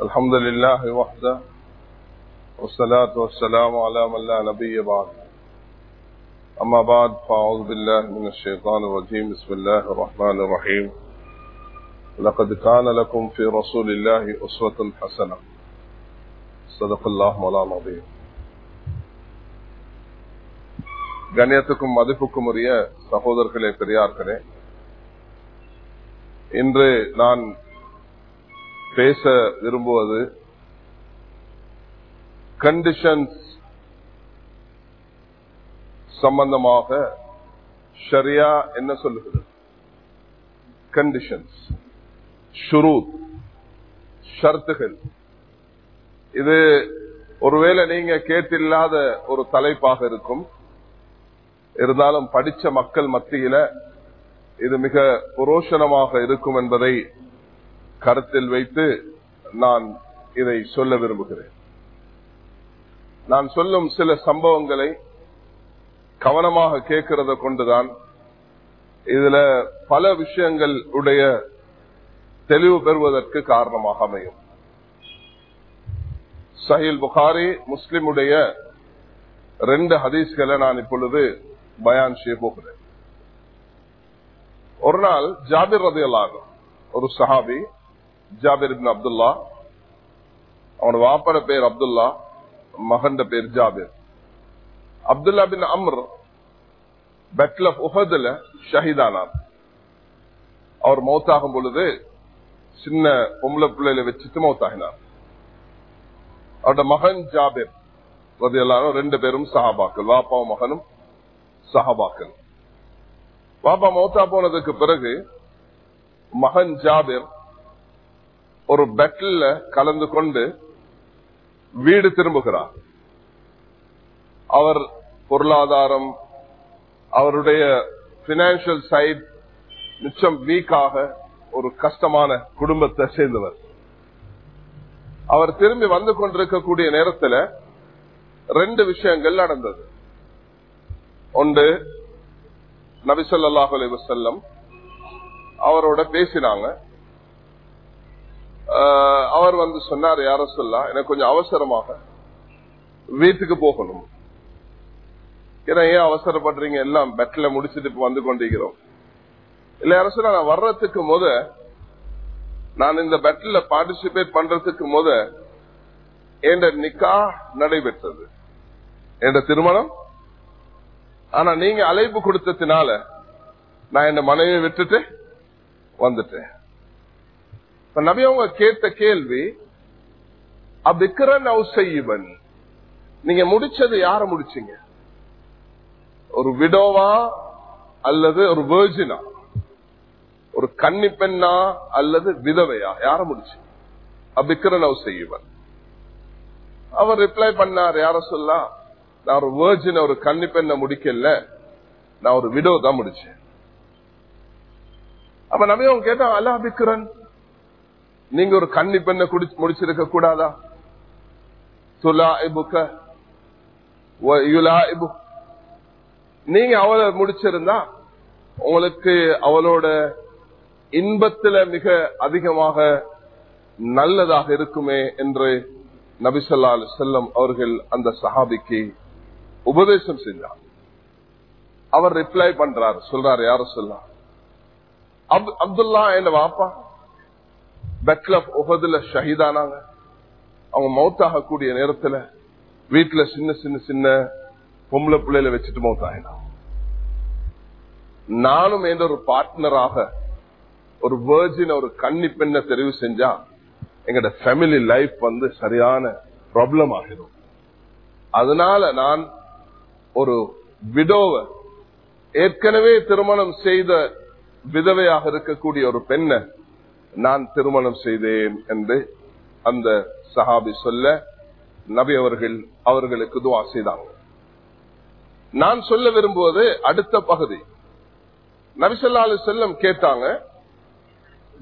الحمد لله وحده والصلاة والسلام على من لا نبي بعد أما بعد فأعوذ بالله من الشيطان الرجيم بسم الله الرحمن الرحيم لقد كان لكم في رسول الله أسوة حسنة صدق الله مولانا العظيم கண்ணியத்துக்கும் மதிப்புக்கும் உரிய சகோதரர்களே பெரியார்களே இன்று நான் பேச விரும்புவது கண்டிஷன்ஸ் சம்பந்தமாக ஷரியா என்ன சொல்லுகிறது? கண்டிஷன்ஸ் ஷுரூத் ஷர்த்துகள். இது ஒருவேளை நீங்க கேட்டில்லாத ஒரு தலைப்பாக இருக்கும். இருந்தாலும் படிச்ச மக்கள் மத்தியில இது மிக புரோஷனமாக இருக்கும் என்பதை கருத்தில் வைத்து நான் இதை சொல்ல விரும்புகிறேன். நான் சொல்லும் சில சம்பவங்களை கவனமாக கேட்கிறத கொண்டுதான் இதுல பல விஷயங்கள் உடைய தெளிவு பெறுவதற்கு காரணமாக அமையும். சஹில் புகாரி முஸ்லிமுடைய ரெண்டு ஹதீஸ்களை நான் இப்பொழுது பயான் செய்ய போகிறேன். ஒரு நாள் ஜாபிர் ரதி ஒரு சஹாபி ஜாபிர் அப்துல்லா. அவனோட வாப்பட பேர் அப்துல்லா. மகண்ட பேர் ஜாபிர். அப்துல்லா பின் அம்ர் பெட்ல உஹதுல ஷஹீதானார். அவர் மௌத்தாகும் பொழுது சின்ன பொம்பளை பிள்ளையில வச்சுட்டு மௌத்தாகினார். அவரோட மகன் ஜாபிர் எல்லாரும் ரெண்டு பேரும் சஹாபாக்கள். வாப்பாவும் மகனும் சஹாபாக்கள். பாப்பா மௌத்தா போனதுக்கு பிறகு மகன் ஜாபிர் ஒரு பெட்டில் கலந்து கொண்டு வீடு திரும்புகிறார். அவர் பொருளாதாரம் அவருடைய பினான்சியல் சைட் மிச்சம் வீக்காக ஒரு கஷ்டமான குடும்பத்தை சேர்ந்தவர். அவர் திரும்பி வந்து கொண்டிருக்கக்கூடிய நேரத்தில் ரெண்டு விஷயங்கள் நடந்தது. ஒன்று நபிசல்லாஹ் அலி வசல்லம் அவரோட பேசினாங்க. அவர் வந்து சொன்னார் யார சொல்லா எனக்கு கொஞ்சம் அவசரமாக வீட்டுக்கு போகணும். ஏன்னா ஏன் அவசரப்படுறீங்க? எல்லாம் பெட்ல முடிச்சுட்டு வந்து கொண்டிருக்கிறோம். இல்ல யார சொல்ல நான் வர்றதுக்கு முத நான் இந்த பெட்ல பார்ட்டிசிபேட் பண்றதுக்கு முத என்ற நிக்கா நடைபெற்றது. என்ற திருமணம்? ஆனா நீங்க அழைப்பு கொடுத்ததுனால நான் என் மனைவியை விட்டுட்டு வந்துட்டேன். நபி அவங்க கேட்ட கேள்வி அபிக்கரன் செய்வன் நீங்க முடிச்சது யார முடிச்சீங்க? ஒரு விடோவா அல்லது ஒரு வேர்ஜினா ஒரு கன்னி பெண்ணா அல்லது விதவையா? யார முடிச்சு அபிக்ரன் செய்வன் அவர் ரிப்ளை பண்ணார் யார சொல்லா? நான் ஒரு வேர்ஜின ஒரு கன்னி பெண்ணை முடிக்கல. நான் ஒரு விடோ தான் முடிச்சேன். அப்ப நபி அவங்க கேட்டா அல்ல அபிக்கரன் நீங்க ஒரு கன்னி பெண்ணை முடிச்சிருக்க கூடாதா? துலா இபுக்க நீங்க அவளை முடிச்சிருந்தா உங்களுக்கு அவளோட இன்பத்துல மிக அதிகமாக நல்லதாக இருக்குமே என்று நபிசல்லா செல்லம் அவர்கள் அந்த சஹாபிக்கு உபதேசம் செஞ்சார். அவர் ரிப்ளை பண்றார். சொல்றாரு யார சொல்லா அப்துல்லா என்ன வாப்பா. பெட்லப் உகதுல ஷஹீதானாங்க. அவங்க மௌத்தாக கூடிய நேரத்துல வீட்டுல சின்ன சின்ன சின்ன பொம்பளை பிள்ளையில வச்சுட்டு மௌத்தாயினா நானும் என்ற ஒரு பார்ட்னராக ஒரு வேர்ஜின் ஒரு கன்னி பெண்ணை தெரிவு செஞ்சா எங்கட ஃபேமிலி லைஃப் வந்து சரியான ப்ராப்ளம் ஆகிடும். அதனால நான் ஒரு விடோவை ஏற்கனவே திருமணம் செய்த விதவையாக இருக்கக்கூடிய ஒரு பெண்ணை நான் திருமணம் செய்தேன் என்று அந்த சஹாபி சொல்ல நபி அவர்கள் அவர்களுக்கு துவா செய்தாங்க. நான் சொல்ல விரும்புவது அடுத்த பகுதி. நபிசல்லா அலி செல்லம் கேட்டாங்க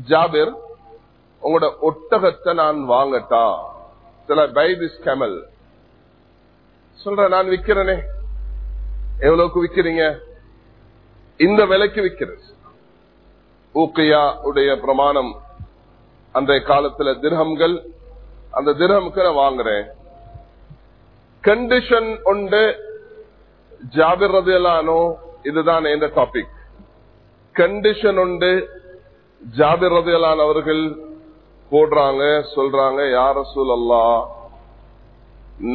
ஜாபிர் உங்களோட ஒட்டகத்தை நான் வாங்கட்டா? சில பை திஸ் கேமல். சொல்ற நான் விக்கிறேனே. எவ்வளவுக்கு விக்கிறீங்க? இந்த விலைக்கு விக்கிறது ஊக்கையா உடைய பிரமாணம் அன்றைய காலத்துல திர்ஹம்கள் அந்த திரமுக்கு வாங்குறேன். கண்டிஷன் உண்டு. ஜாபிர் ரதியலானோ இதுதான் எந்த டாபிக் கண்டிஷன் உண்டு. ஜாபிர் ரதியலான் அவர்கள் போடுறாங்க சொல்றாங்க யார சூழல்லா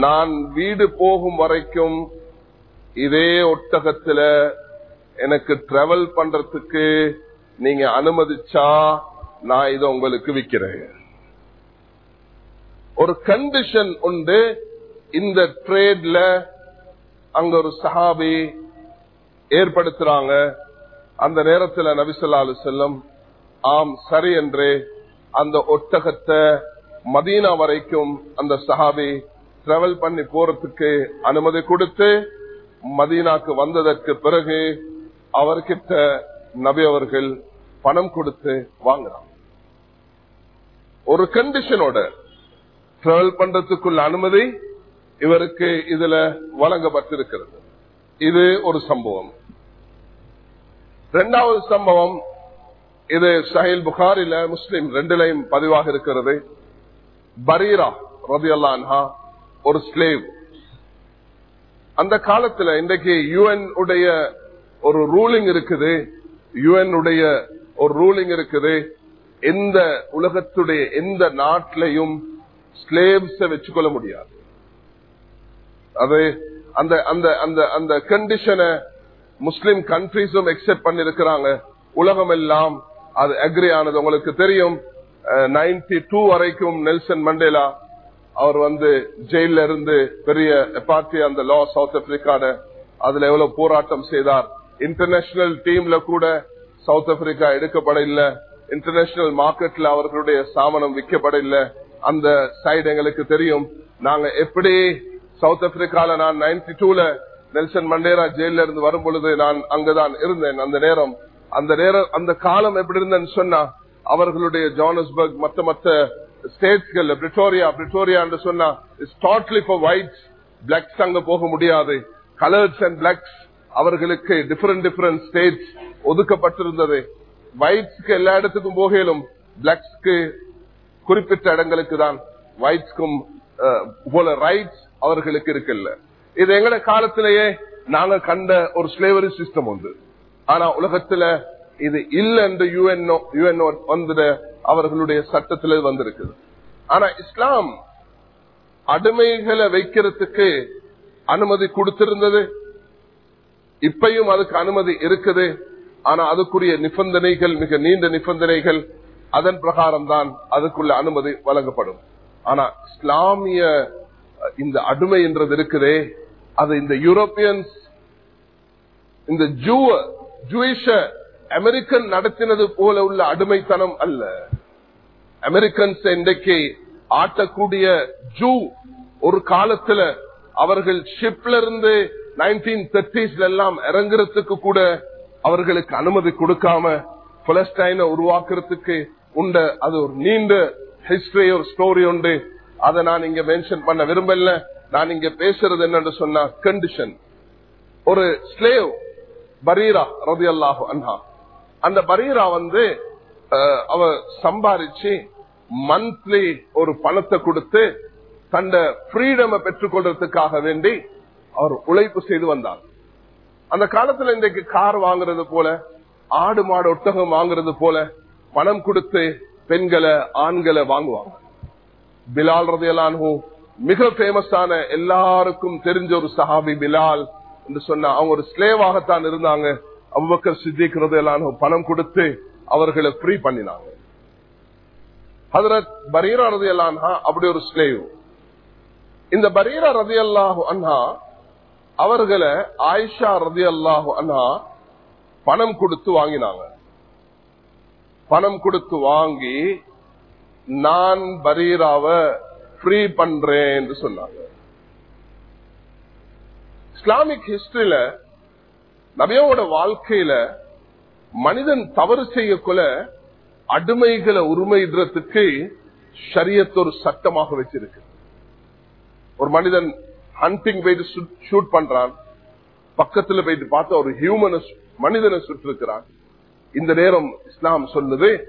நான் வீடு போகும் வரைக்கும் இதே ஒட்டகத்துல எனக்கு டிராவல் பண்றதுக்கு நீங்க அனுமதிச்சா நான் இதை உங்களுக்கு விற்கிறேன் ஒரு கண்டிஷன் உண்டு. இந்த ட்ரேட்ல அங்க ஒரு சஹாபி ஏற்படுத்துறாங்க. அந்த நேரத்தில் நபிசல்லாலு செல்லம் ஆம் சரி என்று அந்த ஒட்டகத்தை மதீனா வரைக்கும் அந்த சஹாபி டிராவல் பண்ணி போறதுக்கு அனுமதி கொடுத்து மதீனாக்கு வந்ததற்கு பிறகு அவர்கிட்ட நபி அவர்கள் பணம் கொடுத்து வாங்குறாங்க ஒரு கண்டிஷனோட டிராவல் பண்றதுக்குள்ள அனுமதி இவருக்கு இதுல வழங்கப்பட்டிருக்கிறது. இது ஒரு சம்பவம். இரண்டாவது சம்பவம் இது சஹில் புகாரில முஸ்லிம் ரெண்டுலையும் பதிவாக இருக்கிறது. பரீரா ரபி அல்லான்ஹா ஒரு ஸ்லேவ் அந்த காலத்துல இன்றைக்கு யூஎன் உடைய ஒரு ரூலிங் இருக்குது. யுஎன் உடைய ஒரு ரூலிங் இருக்குது. எந்த உலகத்துடைய எந்த நாட்டிலையும் ஸ்லேவ்ஸ வச்சுக்கொள்ள முடியாது. அது அந்த அந்த அந்த அந்த கண்டிஷனை முஸ்லிம் கண்ட்ரிஸும் எக்ஸெப்ட் பண்ணிருக்கிறாங்க. உலகம் எல்லாம் அது அக்ரி ஆனது. உங்களுக்கு தெரியும் நைன்டி டூ வரைக்கும் நெல்சன் மண்டேலா அவர் வந்து ஜெயில இருந்து பெரிய பார்ட்டி அந்த லா சவுத் ஆப்பிரிக்கான அதுல எவ்வளவு போராட்டம் செய்தார். இன்டர்நேஷனல் டீம்ல கூட சவுத் ஆப்பிரிக்கா எடுக்கப்பட இல்லை இன்டர்நேஷனல் மார்க்கெட்ல அவர்களுடைய சாமனம் விற்கப்பட இல்லை அந்த சைடு எங்களுக்கு தெரியும். நாங்க எப்படி சவுத் ஆப்பிரிக்கால நான் நைன்டி டூல நெல்சன் மண்டேரா ஜெயில இருந்து வரும் பொழுது நான் அங்கதான் இருந்தேன். அந்த நேரம் அந்த நேரம் அந்த காலம் எப்படி இருந்தேன்னு சொன்னா அவர்களுடைய ஜானஸ்பர்க் மத்த மத்த ஸ்டேட்ஸ்கள் பிரிட்டோரியா பிரிட்டோரியா என்று சொன்னா it's totally for whites blacks அங்க போக முடியாது. கலர்ஸ் அண்ட் பிளாக்ஸ் அவர்களுக்கு டிஃபரெண்ட் டிஃபரெண்ட் ஸ்டேஜ் ஒதுக்கப்பட்டிருந்தது. ஒயிட்ஸ்க்கு எல்லா இடத்துக்கும் போகையிலும் பிளாக்ஸ்க்கு குறிப்பிட்ட இடங்களுக்கு தான் ஒயிட்ஸ்க்கும் போல ரைட்ஸ் அவர்களுக்கு இருக்குல்ல. இது எங்கட காலத்திலேயே நாங்க கண்ட ஒரு ஸ்லேவரி சிஸ்டம் உண்டு. ஆனா உலகத்துல இது இல்ல என்று யுஎன்ஓ யுஎன்ஓ வந்துட அவர்களுடைய சட்டத்தில வந்திருக்குது. ஆனா இஸ்லாம் அடிமைகளை வைக்கிறதுக்கு அனுமதி கொடுத்திருந்தது. இப்பையும் அதுக்கு அனுமதி இருக்குது. ஆனா அதுக்குரிய நிபந்தனைகள் மிக நீண்ட நிபந்தனைகள் அதன் பிரகாரம் தான் அதுக்குள்ள அனுமதி வழங்கப்படும். ஆனா இஸ்லாமிய இந்த அடிமை என்றது இருக்குதே அது இந்த யூரோப்பியன்ஸ் இந்த ஜூவ ஜூயிஷ அமெரிக்கன் நடத்தினது போல உள்ள அடிமைத்தனம் அல்ல. அமெரிக்கன்ஸ் இன்றைக்கு ஆட்டக்கூடிய ஜூ ஒரு காலத்துல அவர்கள் ஷிப்ல இருந்து நைன்டீன் தேர்ட்டிஸ்ல எல்லாம் இறங்குறதுக்கு கூட அவர்களுக்கு அனுமதி கொடுக்காம பலஸ்டைனை உருவாக்குறதுக்கு உண்ட அது ஒரு நீண்ட ஹிஸ்டரி ஒரு ஸ்டோரி உண்டு. அதை நான் இங்க மென்ஷன் பண்ண விரும்பல. நான் இங்க பேசுறது என்னன்னு சொன்னா கண்டிஷன் ஒரு ஸ்லேவ் பரீரா ரவி அல்லாஹு அண்ணா அந்த பரீரா வந்து அவ சம்பாரிச்சு மந்த்லி ஒரு பணத்தை கொடுத்து தந்த ஃப்ரீடமை பெற்றுக்கொள்றதுக்காக வேண்டி அவர் உழைப்பு செய்து வந்தார். அந்த காலத்துல இன்றைக்கு கார் வாங்குறது போல ஆடு மாடு ஒட்டகம் வாங்குறது போல பணம் கொடுத்து பெண்களை ஆண்களை வாங்குவாங்க. பிலால் ரதையலானு மிக பேமஸான எல்லாருக்கும் தெரிஞ்ச ஒரு சஹாபி பிலால் என்று சொன்ன அவங்க ஒரு ஸ்லேவாகத்தான் இருந்தாங்க. அவ்வக்கர் சித்திக் ரதையலானு பணம் கொடுத்து அவர்களை ஃப்ரீ பண்ணினாங்க. ஹதரத் பரீரா ரதையலான்ஹா அப்படி ஒரு ஸ்லேவ் இந்த பரீரா ரதையல்லாஹு அண்ணா அவர்களை ஆயிஷா ரதி அல்லாஹு அண்ணா பணம் கொடுத்து வாங்கினாங்க. பணம் கொடுத்து வாங்கி நான் பரீராவை ஃப்ரீ பண்றேன் என்று சொன்னாங்க. இஸ்லாமிக் ஹிஸ்டரியில நபியோட வாழ்க்கையில மனிதன் தவறு செய்யக்குள்ள அடிமைகளை உரிமையிடுறதுக்கு ஷரியத் ஒரு சட்டமாக வச்சிருக்கு. ஒரு மனிதன் ஹண்டிங் போயிட்டு ஷூட் பண்றான். பக்கத்துல போயிட்டு பார்த்தா ஒரு ஹியூமனை மனிதனை சுற்றிருக்கிறான். இந்த நேரம் இஸ்லாம் சொல்லுது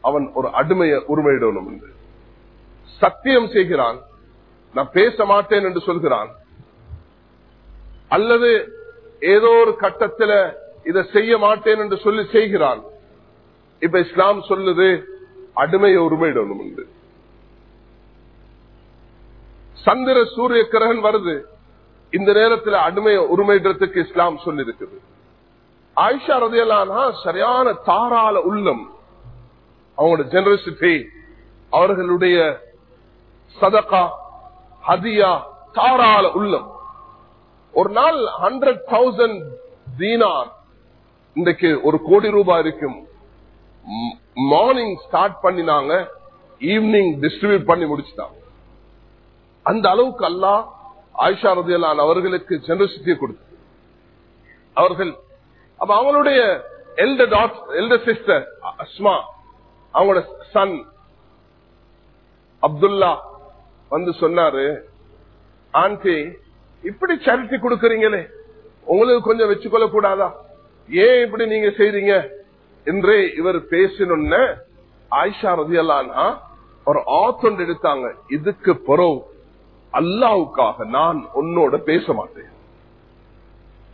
அவன் ஒரு அடிமைய உரிமையிடணும் என்று. சத்தியம் செய்கிறான். நான் பேச மாட்டேன் என்று சொல்கிறான். அல்லது ஏதோ ஒரு கட்டத்துல இதை செய்ய மாட்டேன் என்று சொல்லி செய்கிறான். இப்ப இஸ்லாம் சொல்லுது அடிமைய உரிமையிடணும் என்று. சந்திர சூரிய கிரகன் வருது. இந்த நேரத்தில் அடிமையை உரிமையிடறதுக்கு இஸ்லாம் சொல்லி இருக்குது ஆயிஷா ரதையெல்லாம் சரியான தாராள உள்ளம். அவங்களோட ஜெனரசிட்டி அவர்களுடைய சதகா ஹதியா தாராள உள்ளம். ஒரு நாள் ஹண்ட்ரட் தௌசண்ட் தீனார் இன்றைக்கு ஒரு கோடி ரூபாய் இருக்கும் மார்னிங் ஸ்டார்ட் பண்ணினாங்க. ஈவினிங் டிஸ்ட்ரிபியூட் பண்ணி முடிச்சுட்டாங்க. அந்த அளவுக்கு அல்லா ஆயிஷா ரதியலான் அவர்களுக்கு ஜெனரசிட்டியை கொடுத்து. அவர்கள் அப்ப அவங்களுடைய elder dot elder sister Asma அவங்களோட சன் அப்துல்லா வந்து சொன்னாரு ஆண்டி இப்படி சேரிட்டி கொடுக்கறீங்களே உங்களுக்கு கொஞ்சம் வச்சுக்கொள்ள கூடாதா? ஏன் இப்படி நீங்க செய்றீங்க? என்றே இவர் பேசணும்னு ஆயிஷா ரதியல்லான்னா ஒரு ஆத்தொண்டு எடுத்தாங்க. இதுக்கு பொறவு அல்லாவுக்காக நான் உன்னோட பேச மாட்டேன்.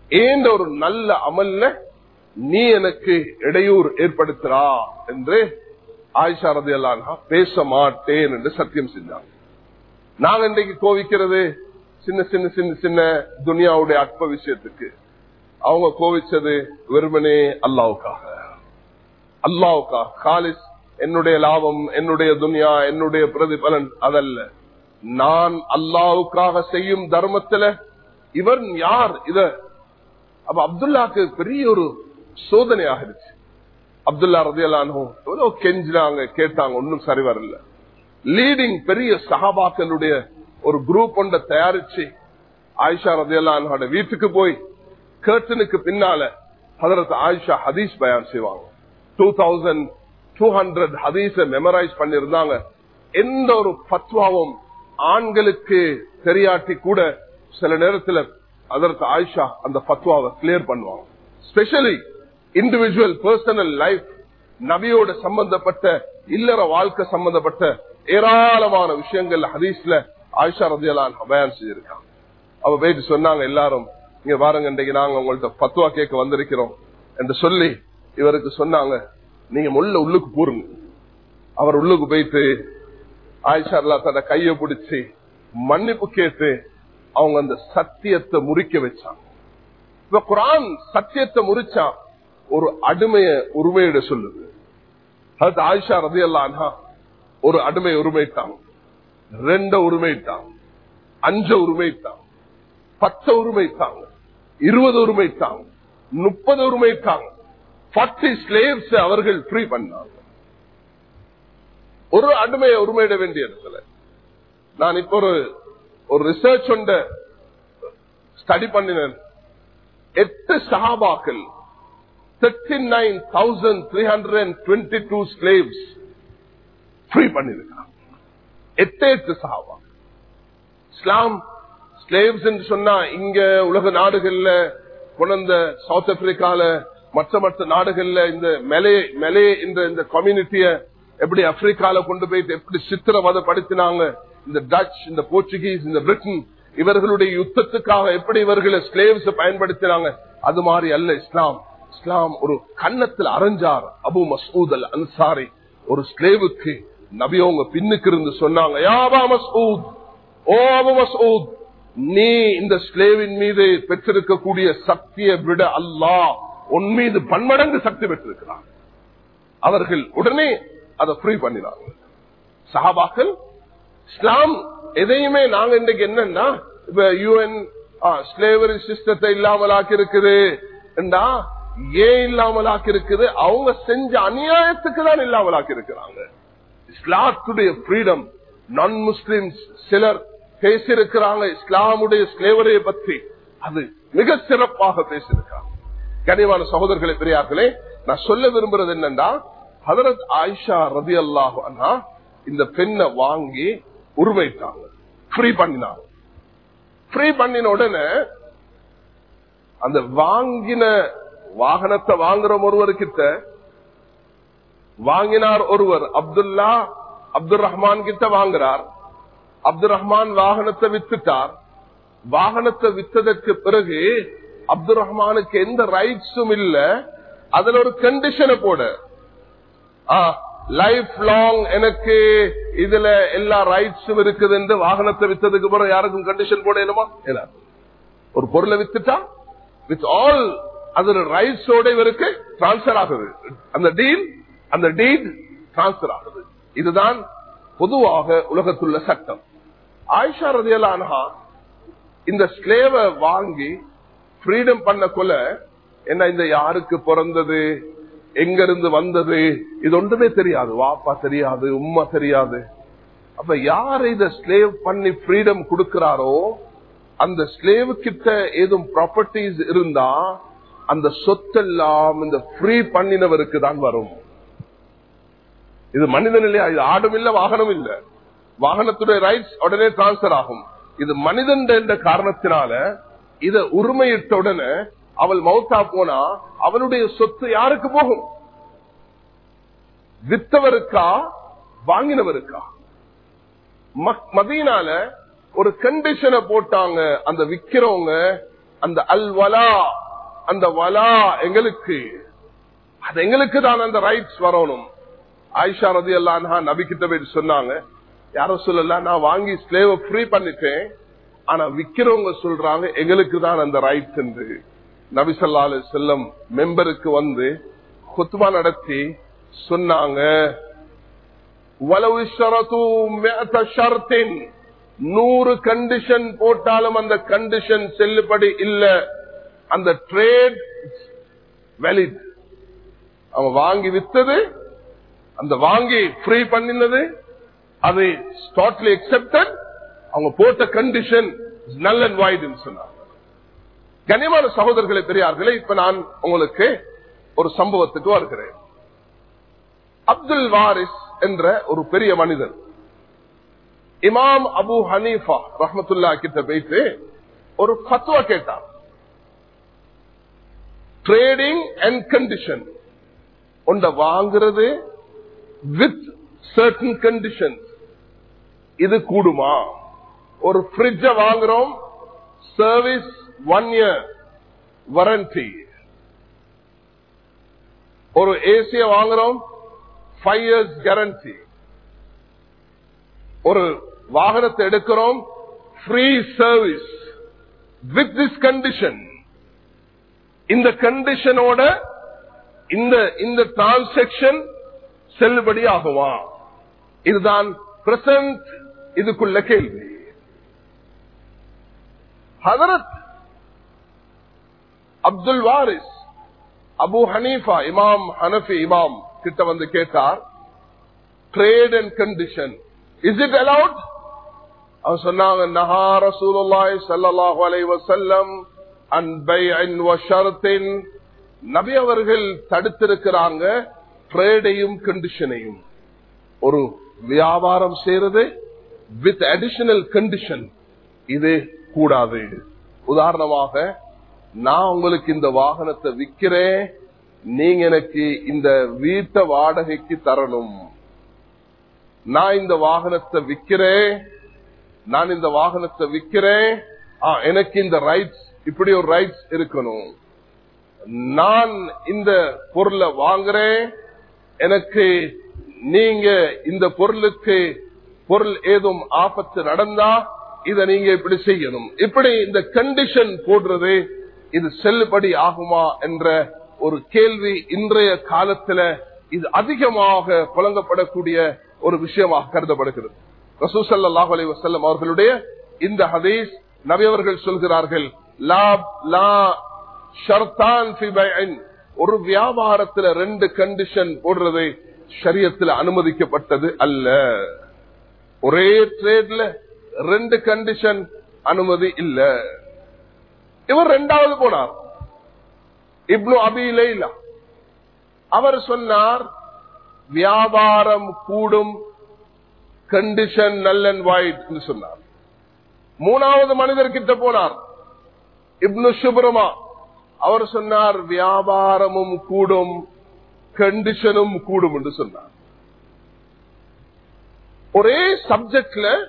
ஏந்த ஒரு நல்ல அமல்ல நீ எனக்கு இடையூறு ஏற்படுத்துறா என்று ஆயிஷா ரதியல்லானா பேச மாட்டேன் என்று சத்தியம் செஞ்சாங்க. நான் இன்றைக்கு கோவிக்கிறது சின்ன சின்ன சின்ன சின்ன துனியாவுடைய அற்ப விஷயத்துக்கு. அவங்க கோவிச்சது வெறுமனே அல்லாவுக்காக. அல்லாவுக்காக. காலிஸ் என்னுடைய லாபம் என்னுடைய துனியா என்னுடைய பிரதிபலன் அதல்ல. நான் அல்லாவுக்காக செய்யும் தர்மத்துல இவர் யார் இத? அப்ப அப்துல்லாக்கு பெரிய ஒரு சோதனை ஆகிருச்சு அப்துல்லா ரதியலானோ எவ்வளவு கெஞ்சினாங்க கேட்டாங்க ஒன்னும் சரி வரல. லீடிங் பெரிய சகாபாக்களுடைய ஒரு குரூப் ஒன்றை தயாரிச்சு ஆயிஷா ரதியல்லானோட வீட்டுக்கு போய் கேர்டனுக்கு பின்னால ஹதரத் ஆயிஷா ஹதீஸ் பயான் செய்வாங்க. டூ தௌசண்ட் டூ ஹண்ட்ரட் ஹதீஸ மெமரைஸ் பண்ணிருந்தாங்க எந்த ஒரு பத்வாவும் ஆண்களுக்கு தெரியாட்டி கூட சில நேரத்தில் அதற்கு ஆயிஷா அந்த பத்வாவை கிளியர் பண்ணுவாங்க. ஸ்பெஷலி இண்டிவிஜுவல் பர்சனல் லைஃப் நபியோட சம்பந்தப்பட்ட இல்லற வாழ்க்கை சம்பந்தப்பட்ட ஏராளமான விஷயங்கள் ஹதீஸ்ல ஆயிஷா ரதியலான் பயான் செஞ்சிருக்காங்க. அவ போயிட்டு சொன்னாங்க எல்லாரும் இங்க பாருங்க இன்றைக்கு நாங்க உங்கள்ட்ட பத்துவா கேட்க வந்திருக்கிறோம். என்று சொல்லி இவருக்கு சொன்னாங்க நீங்க முள்ள உள்ளுக்கு கூறுங்க அவர் உள்ளுக்கு போயிட்டு ஆயிஷா அல்லா தன்னை கைய பிடிச்சி மன்னிப்பு கேட்டு அவங்க அந்த சத்தியத்தை முறிக்க வச்சான். இப்ப குரான் சத்தியத்தை முறிச்சா ஒரு அடிமைய உரிமையிட சொல்லுது. அது ஆயிஷா ரதி அல்லா ஒரு அடிமை உரிமைத்தான் ரெண்ட உரிமைத்தான் அஞ்ச உரிமைத்தான் பத்த உரிமைத்தாங்க இருபது உரிமைத்தாங்க முப்பது உரிமைத்தாங்க பத்து ஸ்லேவ்ஸ் அவர்கள் ஃப்ரீ பண்ணாங்க. ஒரு அடிமையை உரிமையிட வேண்டிய இடத்துல. நான் இப்ப ஒரு ஒரு ரிசர்ச் ஒன்ற ஸ்டடி பண்ணினேன். எட்டு சஹாபாக்கள் thirty nine thousand three hundred twenty two slaves free பண்ணிருக்காங்க. எட்டு எட்டு சஹாபா இஸ்லாம் ஸ்லேவ்ஸ் என்று சொன்னா இங்க உலக நாடுகள்ல கொண்ட சவுத் ஆப்பிரிக்கால மற்ற மற்ற நாடுகள்ல இந்த மெலே மெலே என்ற இந்த கம்யூனிட்டிய எப்படி ஆப்பிரிக்கால கொண்டு போயிட்டு எப்படி சித்திரவதப்படுத்தினாங்க இந்த டச் இந்த போர்ச்சுகீஸ் இந்த பிரிட்டன் இவர்களுடைய யுத்தத்துக்காக எப்படி இவர்களை ஸ்லேவ்ஸ் பயன்படுத்தினாங்க? அது மாதிரி அல்ல இஸ்லாம். இஸ்லாம் ஒரு கன்னத்தில் அரைஞ்சார் அபு மசூத் அல் அன்சாரி ஒரு ஸ்லேவுக்கு நபியோங்க பின்னுக்கு இருந்து சொன்னாங்க யாபா மசூத் ஓ அபு மசூத் நீ இந்த ஸ்லேவின் மீது பெற்றிருக்கக்கூடிய சக்தியை விட அல்லாஹ் உன் மீது பன்மடங்கு சக்தி பெற்றிருக்கிறார் அவர்கள் உடனே அதை ஃப்ரீ பண்ணினாங்க. சஹாபாக்கள் இஸ்லாம் எதையுமே நாங்க இன்றைக்கு என்னன்னா இப்ப யூஎன் ஸ்லேவரி சிஸ்டத்தை இல்லாமலாக்கி இருக்குது. ஏன் இல்லாமலாக்கி இருக்குது. அவங்க செஞ்ச அநியாயத்துக்கு தான் இல்லாமலாக்கி இருக்கிறாங்க. இஸ்லாத்துடைய ஃப்ரீடம் நான் முஸ்லிம்ஸ் சிலர் பேசியிருக்கிறாங்க. இஸ்லாமுடைய ஸ்லேவரையை பற்றி அது மிக சிறப்பாக பேசியிருக்காங்க கனிவான சகோதரர்களை பெரியார்களே நான் சொல்ல விரும்புறது என்னன்னா ஹதரத் ஆயிஷா ரதி அல்லாஹ் இந்த பெண்ணை வாங்கி உருவைத்தாங்க ஃப்ரீ பண்ணினாங்க. ஃப்ரீ பண்ணின உடனே அந்த வாங்கின வாகனத்தை வாங்குற ஒருவர் கிட்ட வாங்கினார் ஒருவர் அப்துல்லா அப்துல் ரஹ்மான் கிட்ட வாங்குறார். அப்துல் ரஹ்மான் வாகனத்தை வித்துட்டார். வாகனத்தை வித்ததற்கு பிறகு அப்துல் ரஹ்மானுக்கு எந்த ரைட்ஸும் இல்ல. அதுல ஒரு கண்டிஷனை போட. லைஃப் லாங் எனக்கு இதுல எல்லா ரைட்ஸும் இருக்குது என்று வாகனத்தை வித்ததுக்கு பிறகு யாருக்கும் கண்டிஷன் போட இயலுமா இல்ல. ஒரு பொருளை வித்துட்டா வித் ஆல் அதுல ரைட்ஸோட இவருக்கு டிரான்ஸ்பர் ஆகுது. அந்த டீல் அந்த டீட் டிரான்ஸ்பர் ஆகுது. இதுதான் பொதுவாக உலகத்துள்ள சட்டம். ஆயிஷா ரதியலானஹா இந்த ஸ்லேவை வாங்கி ஃப்ரீடம் பண்ண கொலை என்ன இந்த யாருக்கு பிறந்தது? எங்க இருந்து வந்தது? இது ஒன்றுமே தெரியாது. வாப்பா தெரியாது உம்மா தெரியாது. அப்ப யார் இத ஸ்லேவ் பண்ணி ஃப்ரீடம் கொடுக்கிறாரோ அந்த ஸ்லேவ் கிட்ட ஏதும் ப்ராப்பர்ட்டிஸ் இருந்தா அந்த சொத்தெல்லாம் இந்த ஃப்ரீ பண்ணினவருக்கு தான் வரும். இது மனிதன் இல்லையா? இது ஆடும் இல்ல வாகனம் இல்ல. வாகனத்துடைய ரைட்ஸ் உடனே டிரான்ஸ்பர் ஆகும். இது மனிதன் என்ற காரணத்தினால இத உரிமையிட்ட உடனே அவள் மௌத்தா போனா அவனுடைய சொத்து யாருக்கு போகும்? வித்தவருக்கா? வாங்கினவருக்கா? மதியனால ஒரு கண்டிஷனை போட்டாங்க அந்த விக்கிறவங்க அந்த அல் வலா அந்த வலா எங்களுக்கு. அது எங்களுக்கு தான் அந்த ரைட்ஸ் வரணும். ஆயிஷா ரதி அல்லா நபிக்கிட்ட போய் சொன்னாங்க யாரோ சொல்லல நான் வாங்கி ஸ்லேவ ஃப்ரீ பண்ணிட்டேன். ஆனா விக்கிறவங்க சொல்றாங்க எங்களுக்கு தான் அந்த ரைட்ஸ் என்று நபிசல்லாலு செல்லம் மெம்பருக்கு வந்து குத்துமா நடத்தி சொன்னாங்க. நூறு கண்டிஷன் போட்டாலும் அந்த கண்டிஷன் செல்லுபடி இல்ல. அந்த ட்ரேட் வெலிட் அவன் வாங்கி வித்தது அந்த வாங்கி ஃப்ரீ பண்ணினது அது ஸ்டாட்லி அக்செப்டட் அவங்க போட்ட கண்டிஷன் நல்ல அண்ட் சொன்னாங்க. கனிமான சகோதரர்களை பெரியார்களே இப்ப நான் உங்களுக்கு ஒரு சம்பவத்துக்கு வருகிறேன். அப்துல் வாரிஸ் என்ற ஒரு பெரிய மனிதன் இமாம் அபு ஹனீஃபா ரஹமத்துல்லா கிட்ட போயிட்டு ஒரு பத்துவா கேட்டார் ட்ரேடிங் அண்ட் கண்டிஷன் ஒன்றை வாங்குறது வித் சர்டன் கண்டிஷன் இது கூடுமா? ஒரு பிரிட்ஜ வாங்குறோம் சர்வீஸ் ஒன் இயர் வாரண்டி ஒரு ஏசிய வாங்குறோம் ஃபைவ் இயர்ஸ் கேரண்டி ஒரு வாகனத்தை எடுக்கிறோம் free service with this condition இந்த கண்டிஷனோட இந்த இந்த டிரான்சாக்சன் செல்லுபடி ஆகுமா இதுதான் பிரசன்ட் இதுக்குள்ள கேள்வி. ஹதரத் அப்துல் வாரிஸ் அபு ஹனீஃபா இமாம் ஹனஃபி இமாம் கிட்ட வந்து கேட்டார் trade and condition is it allowed அவர் சொன்னாங்க நஹா ரசூலுல்லாஹி ஸல்லல்லாஹு அலைஹி வஸல்லம் அன் பைஅன் வ ஷர்த்தின். நபி அவர்கள் தடுத்திருக்கிறாங்க ட்ரேடையும் கண்டிஷனையும் ஒரு வியாபாரம் செய்யறது வித் அடிஷனல் கண்டிஷன் இது கூடாது. உதாரணமாக நான் உங்களுக்கு இந்த வாகனத்தை விற்கிறேன். நீங்க எனக்கு இந்த வீட்டை வாடகைக்கு தரணும். நான் இந்த வாகனத்தை விற்கிறேன். நான் இந்த வாகனத்தை விற்கிறேன். எனக்கு இந்த ரைட்ஸ் இப்படி ஒரு ரைட்ஸ் இருக்கணும். நான் இந்த பொருளை வாங்குறேன். எனக்கு நீங்க இந்த பொருளுக்கு பொருள் ஏதும் ஆபத்து நடந்தா இதை நீங்க இப்படி செய்யணும். இப்படி இந்த கண்டிஷன் போடுறது இது செல்லுபடி ஆகுமா என்ற ஒரு கேள்வி இன்றைய காலத்துல இது அதிகமாக புழங்கப்படக்கூடிய ஒரு விஷயமாக கருதப்படுகிறது. ரசூசல்லாஹ் அலி வசல்லம் அவர்களுடைய இந்த ஹதீஸ் நபியவர்கள் சொல்கிறார்கள் ஒரு வியாபாரத்துல ரெண்டு கண்டிஷன் போடுறது சரியத்தில் அனுமதிக்கப்பட்டது அல்ல. ஒரே ட்ரேட்ல ரெண்டு கண்டிஷன் அனுமதி இல்லை. இவர் ரெண்டாவது போனார். இப்னு அபி லைலா. அவர் சொன்னார் வியாபாரம் கூடும் கண்டிஷன் நல்லன் வாய்ட்னு சொன்னார். மூணாவது மனிதர் கிட்ட போனார் இப்னு சுப்ரமா அவர் சொன்னார் வியாபாரமும் கூடும் கண்டிஷனும் கூடும் என்று சொன்னார். ஒரே சப்ஜெக்ட்ல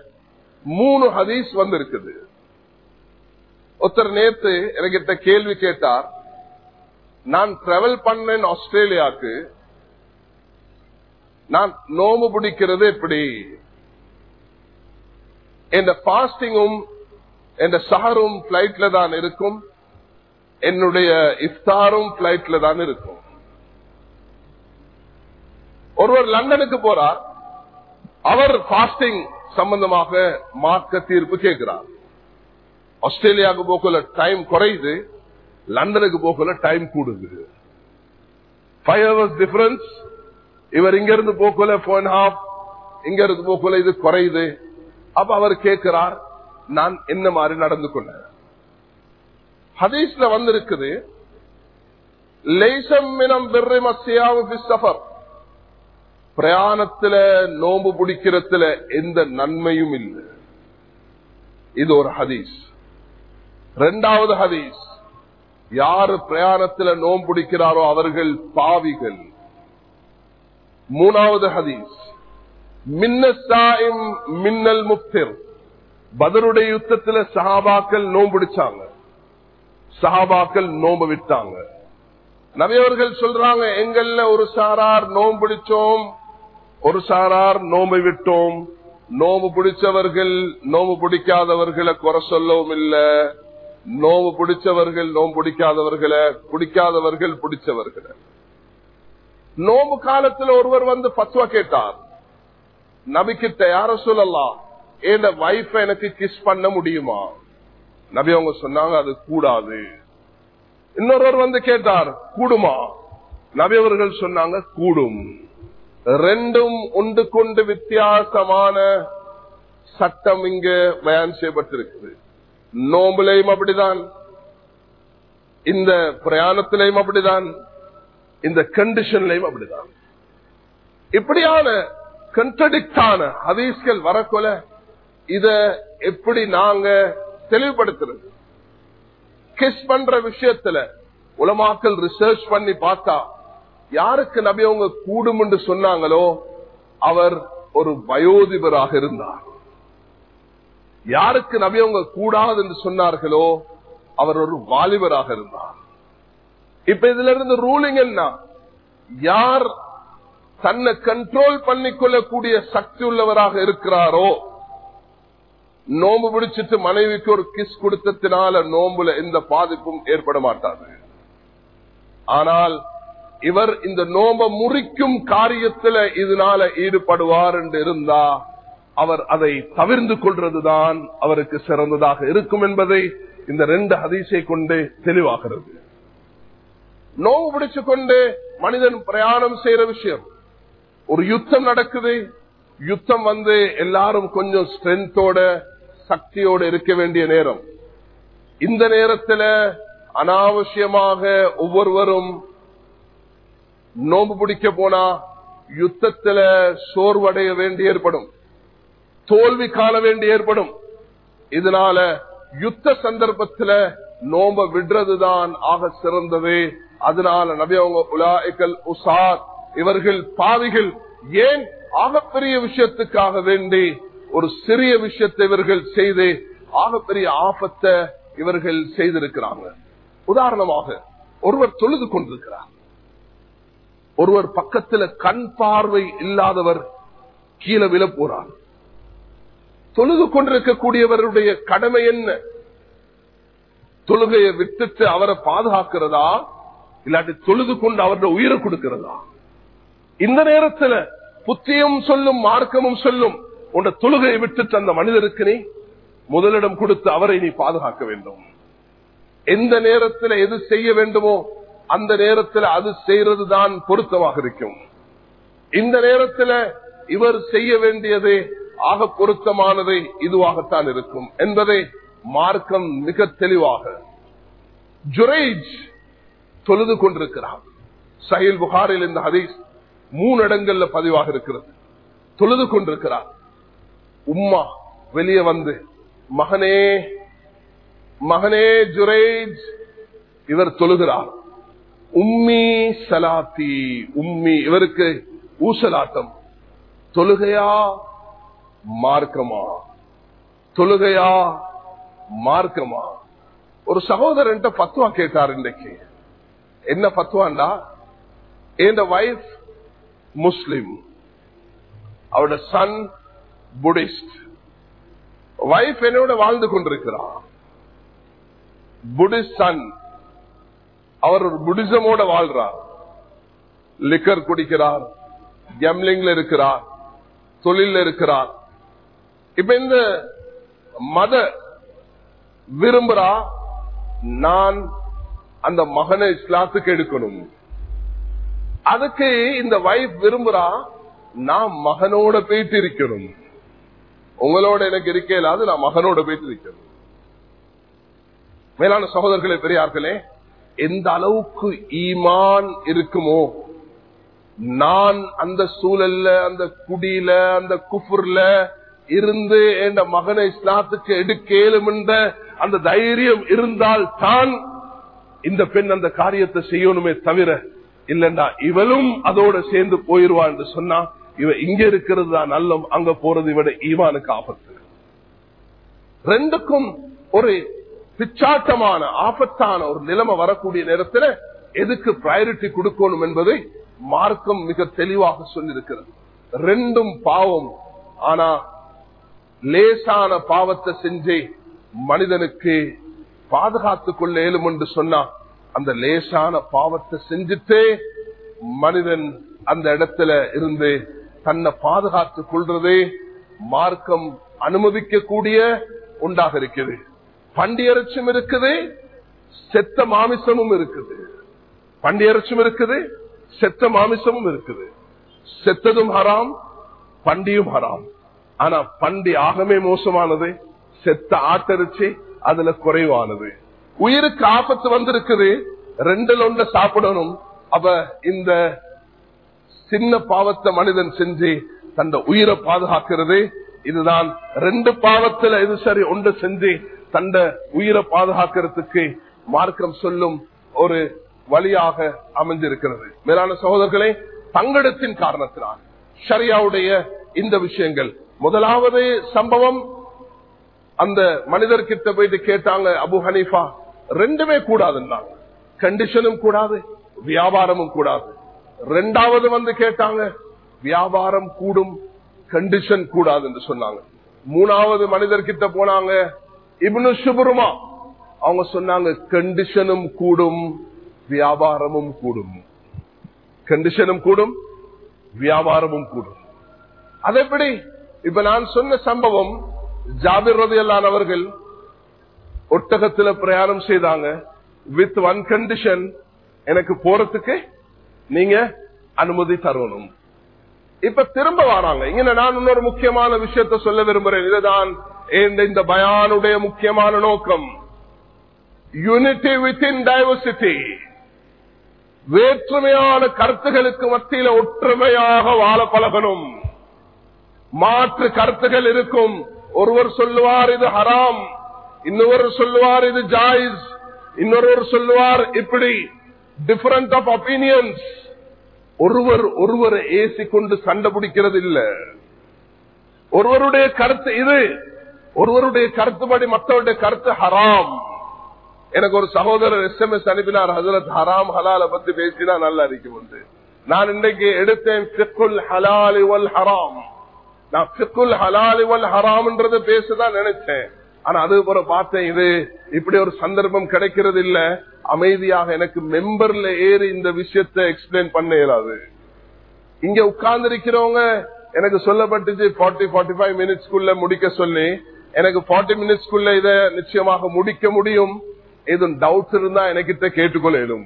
மூணு ஹதீஸ் வந்திருக்குது. ஒருத்தர் நேத்து என்கிட்ட கேள்வி கேட்டார். நான் டிராவல் பண்ணேன் ஆஸ்திரேலியாவுக்கு. நான் நோம்பு பிடிக்கிறது எப்படி? என் பாஸ்டிங்கும் என் சஹரும் பிளைட்ல தான் இருக்கும். என்னுடைய இஃப்தாரும் பிளைட்ல தான் இருக்கும். ஒருவர் லண்டனுக்கு போறார். அவர் பாஸ்டிங் சம்பந்தமாக மார்க்க தீர்ப்பு கேட்கிறார். ஆஸ்திரேலியாவுக்கு போக்குள்ள டைம் குறையுது லண்டனுக்கு போக்குள்ள டைம் கூடுது. ஃபைவ் ஹவர்ஸ் டிஃபரன்ஸ் இவர் இங்க இருந்து போக்குள்ள போர் அண்ட் ஹாஃப் இங்க இருந்து போக்குள்ள இது குறையுது. அப்ப அவர் கேட்கிறார் நான் என்ன மாதிரி நடந்து கொண்டேன்? ஹதீஸ்ல வந்திருக்குது லேசம் மினம் பெர்ரி மசியாவு சஃபர் பிரயாணத்துல நோம்பு பிடிக்கிறதுல எந்த நன்மையும் இல்லை. இது ஒரு ஹதீஸ். ரெண்டாவது ஹதீஸ். யாரு பிரயாணத்துல நோம்பு பிடிக்கிறாரோ அவர்கள் பாவிகள். மூணாவது ஹதீஸ். மின்னல் முப்திர் பதருடைய யுத்தத்துல சஹாபாக்கள் நோம்பிடிச்சாங்க சஹாபாக்கள் நோம்பு விட்டாங்க. நவியவர்கள் சொல்றாங்க எங்கள்ல ஒரு சாரார் நோம்பிடிச்சோம் ஒரு சாரார் நோம்பு விட்டோம். நோம்பு பிடிச்சவர்கள் நோம்பு பிடிக்காதவர்களை குறை சொல்லவும் இல்ல. நோவு பிடிச்சவர்கள் நோம்பு பிடிக்காதவர்களை பிடிக்காதவர்கள் பிடிச்சவர்களை. நோம்பு காலத்துல ஒருவர் வந்து பத்துவா கேட்டார். நபிக்கிட்ட யார சொல்லலாம் என் வைஃப் எனக்கு கிஸ் பண்ண முடியுமா? நபி அவங்க சொன்னாங்க அது கூடாது. இன்னொருவர் வந்து கேட்டார் கூடுமா? நபி அவர்கள் சொன்னாங்க கூடும். ரெண்டும் உண்டு கொண்டு வித்தியாசமான சட்டம் இங்கு பயன் செய்யப்பட்டிருக்கிறது. நோம்புலையும் அப்படிதான். இந்த பிரயாணத்திலையும் அப்படிதான். இந்த கண்டிஷன்லையும் அப்படிதான். இப்படியான கண்டடிக்டான ஹதீஸ்கள் வரக்கொல இத எப்படி நாங்க தெளிவுபடுத்துறது? கிஸ் பண்ற விஷயத்துல உலமாக்கல் ரிசர்ச் பண்ணி பார்த்தா யாருக்கு நபி அவங்க கூடும் என்று சொன்னாங்களோ அவர் ஒரு வயோதிபராக இருந்தார். யாருக்கு நபி அவங்க கூடாது என்று சொன்னார்களோ அவர் ஒரு வாலிபராக இருந்தார். இப்ப இதுல இருந்து ரூலிங் என்ன? யார் தன்னை கண்ட்ரோல் பண்ணிக்கொள்ளக்கூடிய சக்தி உள்ளவராக இருக்கிறாரோ நோம்பு பிடிச்சிட்டு மனைவிக்கு ஒரு கிஸ் கொடுத்ததுனால நோம்புல எந்த பாதிப்பும் ஏற்பட மாட்டாது. ஆனால் இவர் இந்த நோம்ப முறிக்கும் காரியத்துல இதனால ஈடுபடுவார் என்று இருந்தா அவர் அதை தவிர்ந்து கொள்றதுதான் அவருக்கு சிறந்ததாக இருக்கும் என்பதை இந்த ரெண்டு ஹதீஸை கொண்டு தெளிவாகிறது. நோவு பிடிச்சு கொண்டு மனிதன் பிரயாணம் செய்யற விஷயம். ஒரு யுத்தம் நடக்குது. யுத்தம் வந்து எல்லாரும் கொஞ்சம் ஸ்ட்ரென்த்தோட சக்தியோட இருக்க வேண்டிய நேரம். இந்த நேரத்தில் அனாவசியமாக ஒவ்வொருவரும் நோம்பு பிடிக்க போனா யுத்தத்துல சோர்வடைய வேண்டி ஏற்படும் தோல்வி காண வேண்டி ஏற்படும். இதனால யுத்த சந்தர்ப்பத்துல நோம்ப விடுறதுதான் ஆக சிறந்தது. அதனால நபி உலாய்கள் உசார் இவர்கள் பாவிகள் ஏன் ஆகப்பெரிய விஷயத்துக்காக வேண்டி ஒரு சிறிய விஷயத்தை இவர்கள் செய்து ஆகப்பெரிய ஆபத்தை இவர்கள் செய்திருக்கிறாங்க. உதாரணமாக ஒருவர் தொழுது கொண்டிருக்கிறார். ஒருவர் பக்கத்துல கண் பார்வை இல்லாதவர் கீழே விழ போறார். தொழுது கொண்டிருக்கக்கூடியவருடைய கடமை என்ன? தொழுகையை விட்டுட்டு அவரை பாதுகாக்கிறதா? இல்லாட்டி தொழுது கொண்டு அவருடைய உயிரை கொடுக்கிறதா? இந்த நேரத்துல புத்தியும் சொல்லும் மார்க்கமும் சொல்லும் உன்ற தொழுகையை விட்டுட்டு அந்த மனிதருக்கு நீ முதலிடம் கொடுத்து அவரை நீ பாதுகாக்க வேண்டும். எந்த நேரத்தில் எது செய்ய வேண்டுமோ அந்த நேரத்தில் அது செய்யறது தான் பொருத்தமாக இருக்கும். இந்த நேரத்தில் இவர் செய்ய வேண்டியது ஆக பொருத்தமானதை இதுவாகத்தான் இருக்கும் என்பதை மார்க்கம் மிக தெளிவாக ஜுரேஜ் தொழுது கொண்டிருக்கிறார். சஹில் புகாரில் இந்த ஹதீஸ் மூணு இடங்கள்ல பதிவாக இருக்கிறது. தொழுது கொண்டிருக்கிறார். உம்மா வெளியே வந்து மகனே மகனே ஜுரேஜ் இவர் தொழுகிறார். உம்மி சலாத்தி உம்மி இவருக்கு ஊசலாட்டம். தொழுகையா மார்க்கமா? தொழுகையா? மார்க்கமா? ஒரு சகோதரன் பத்துவா கேட்டார் இன்றைக்கு. என்ன பத்துவாண்டா? என் வைஃப் முஸ்லிம். அவரோட சன் புடிஸ்ட் வைஃப் என்னோட வாழ்ந்து கொண்டிருக்கிறார் புடிஸ்ட் சன் அவர் ஒரு புடிசமோட வாழ்றார் லிக்கர் குடிக்கிறார் கெம்லிங்ல இருக்கிறார் தொழில இருக்கிறார். இப்ப இந்த மத விரும்புறா நான் அந்த மகனை இஸ்லாத்துக்கு எடுக்கணும். அதுக்கு இந்த வைஃப் விரும்புறா நான் மகனோட போயிட்டு இருக்கணும் உங்களோட எனக்கு இருக்கலாது நான் மகனோட போயிட்டு இருக்கணும் மேலான சகோதரர்களே பெரியார்களே எந்த அளவுக்கு ஈமான் இருக்குமோ நான் அந்த சூழல்ல அந்த குடியில அந்த குஃபுர்ல இருந்து என் மகனை இஸ்லாத்துக்கு எடுக்கலும் என்ற அந்த தைரியம் இருந்தால் தான் இந்த பெண் அந்த காரியத்தை செய்யணுமே தவிர இல்லண்டா இவளும் அதோட சேர்ந்து போயிருவா என்று சொன்னா இவ இங்க இருக்கிறது தான் நல்லம் அங்க போறது விட ஈவானுக்கு ஆபத்து. ரெண்டுக்கும் ஒரு பிச்சாட்டமான ஆபத்தான ஒரு நிலைமை வரக்கூடிய நேரத்தில் எதுக்கு பிரையாரிட்டி கொடுக்கணும் என்பதை மார்க்கம் மிக தெளிவாக சொல்லியிருக்கிறது. ரெண்டும் பாவம். ஆனா லேசான பாவத்தை செஞ்சு மனிதனுக்கு பாதுகாத்துக் கொள்ள இயலும் என்று சொன்னா அந்த லேசான பாவத்தை செஞ்சுட்டே மனிதன் அந்த இடத்துல இருந்து தன்னை பாதுகாத்துக் கொள்றதே மார்க்கம் அனுமதிக்கக்கூடிய உண்டாக இருக்குது. பண்டியரட்சம் இருக்குது செத்த மாமிசமும் இருக்குது. பண்டியரட்சம் இருக்குது செத்த மாமிசமும் இருக்குது. செத்ததும் ஹராம் பண்டியும் ஹராம். ஆனா பண்டி ஆகமே மோசமானது. செத்த ஆட்டரிச்சு அதுல குறைவானது. உயிருக்கு ஆபத்து வந்திருக்குது. ரெண்டுல ஒன்ற சாப்பிடணும். அவ இந்த சின்ன பாவத்தை மனிதன் செஞ்சு தந்த உயிரை பாதுகாக்கிறது. இதுதான் ரெண்டு பாவத்துல இது சரி ஒன்று செஞ்சு தந்த உயிரை பாதுகாக்கிறதுக்கு மார்க்கம் சொல்லும் ஒரு வழியாக அமைஞ்சிருக்கிறது மேலான சகோதரர்களே தங்கடத்தின் காரணத்தினால் ஷரியாவுடைய இந்த விஷயங்கள் முதலாவது சம்பவம் அந்த மனிதர்கிட்ட போயிட்டு கேட்டாங்க அபு ஹனீஃபா ரெண்டுமே கூடாதுன்னாங்க கண்டிஷனும் கூடாது வியாபாரமும் கூடாது. ரெண்டாவது வந்து கேட்டாங்க வியாபாரம் கூடும் கண்டிஷன் கூடாது என்று சொன்னாங்க. மூணாவது மனிதர்கிட்ட போனாங்க இப்னு சுபுருமா அவங்க சொன்னாங்க கண்டிஷனும் கூடும் வியாபாரமும் கூடும். கண்டிஷனும் கூடும் வியாபாரமும் கூடும். அது எப்படி இப்ப நான் சொன்ன சம்பவம் ஜாபிர் ரதியல்லான் அவர்கள் ஒட்டகத்துல பிரயாணம் செய்தாங்க. வித் ஒன் கண்டிஷன் எனக்கு போறதுக்கு நீங்க அனுமதி தரணும். இப்ப திரும்ப வராங்க. இங்க நான் இன்னொரு முக்கியமான விஷயத்த சொல்ல விரும்புறேன். இதுதான் இந்த பயானுடைய முக்கியமான நோக்கம். யூனிட்டி வித்தின் டைவர்சிட்டி வேற்றுமையான கருத்துகளுக்கு மத்தியில ஒற்றுமையாக வாழ பழகணும். மாற்று கருத்துகள் இருக்கும். ஒருவர் சொல்லுவார் இது ஹராம். இன்னொரு சொல்லுவார் இது ஜாயிஸ். இன்னொருவர் சொல்லுவார் இப்படி. டிஃபரண்ட் ஆஃப் ஒப்பீனியன்ஸ் ஒருவர் ஒருவரை ஏசி கொண்டு சண்டை பிடிக்கிறது இல்ல ஒருவருடைய கருத்து இது. ஒருவருடைய கருத்துப்படி மற்றவருடைய கருத்து ஹராம். எனக்கு ஒரு சகோதரர் எஸ் எம் எஸ் அனுப்பினார் ஹசரத் ஹராம் ஹலால பத்தி பேசினா நல்லா இருக்கும் உண்டு நான் இன்றைக்கு எடுத்தேன் ஹலாலி வல் ஹராம். நான் பிக்குல் ஹலாலி வல் ஹராம்ன்றது பேசதான் நினைச்சேன். ஆனா அது போல பார்த்தேன் இது இப்படி ஒரு சந்தர்ப்பம் கிடைக்கிறது இல்ல அமைதியாக எனக்கு மெம்பர்ல ஏறி இந்த விஷயத்தை எக்ஸ்பிளைன் பண்ண இயலாது. இங்க உட்கார்ந்து இருக்கிறவங்க எனக்கு சொல்லப்பட்டுச்சு ஃபார்ட்டி ஃபார்ட்டி ஃபைவ் மினிட்ஸ்க்குள்ள முடிக்க சொல்லி எனக்கு ஃபார்ட்டி மினிட்ஸ்க்குள்ள இத நிச்சயமாக முடிக்க முடியும். எதுவும் டவுட் இருந்தா எனக்கிட்ட கேட்டுக்கொள்ளும்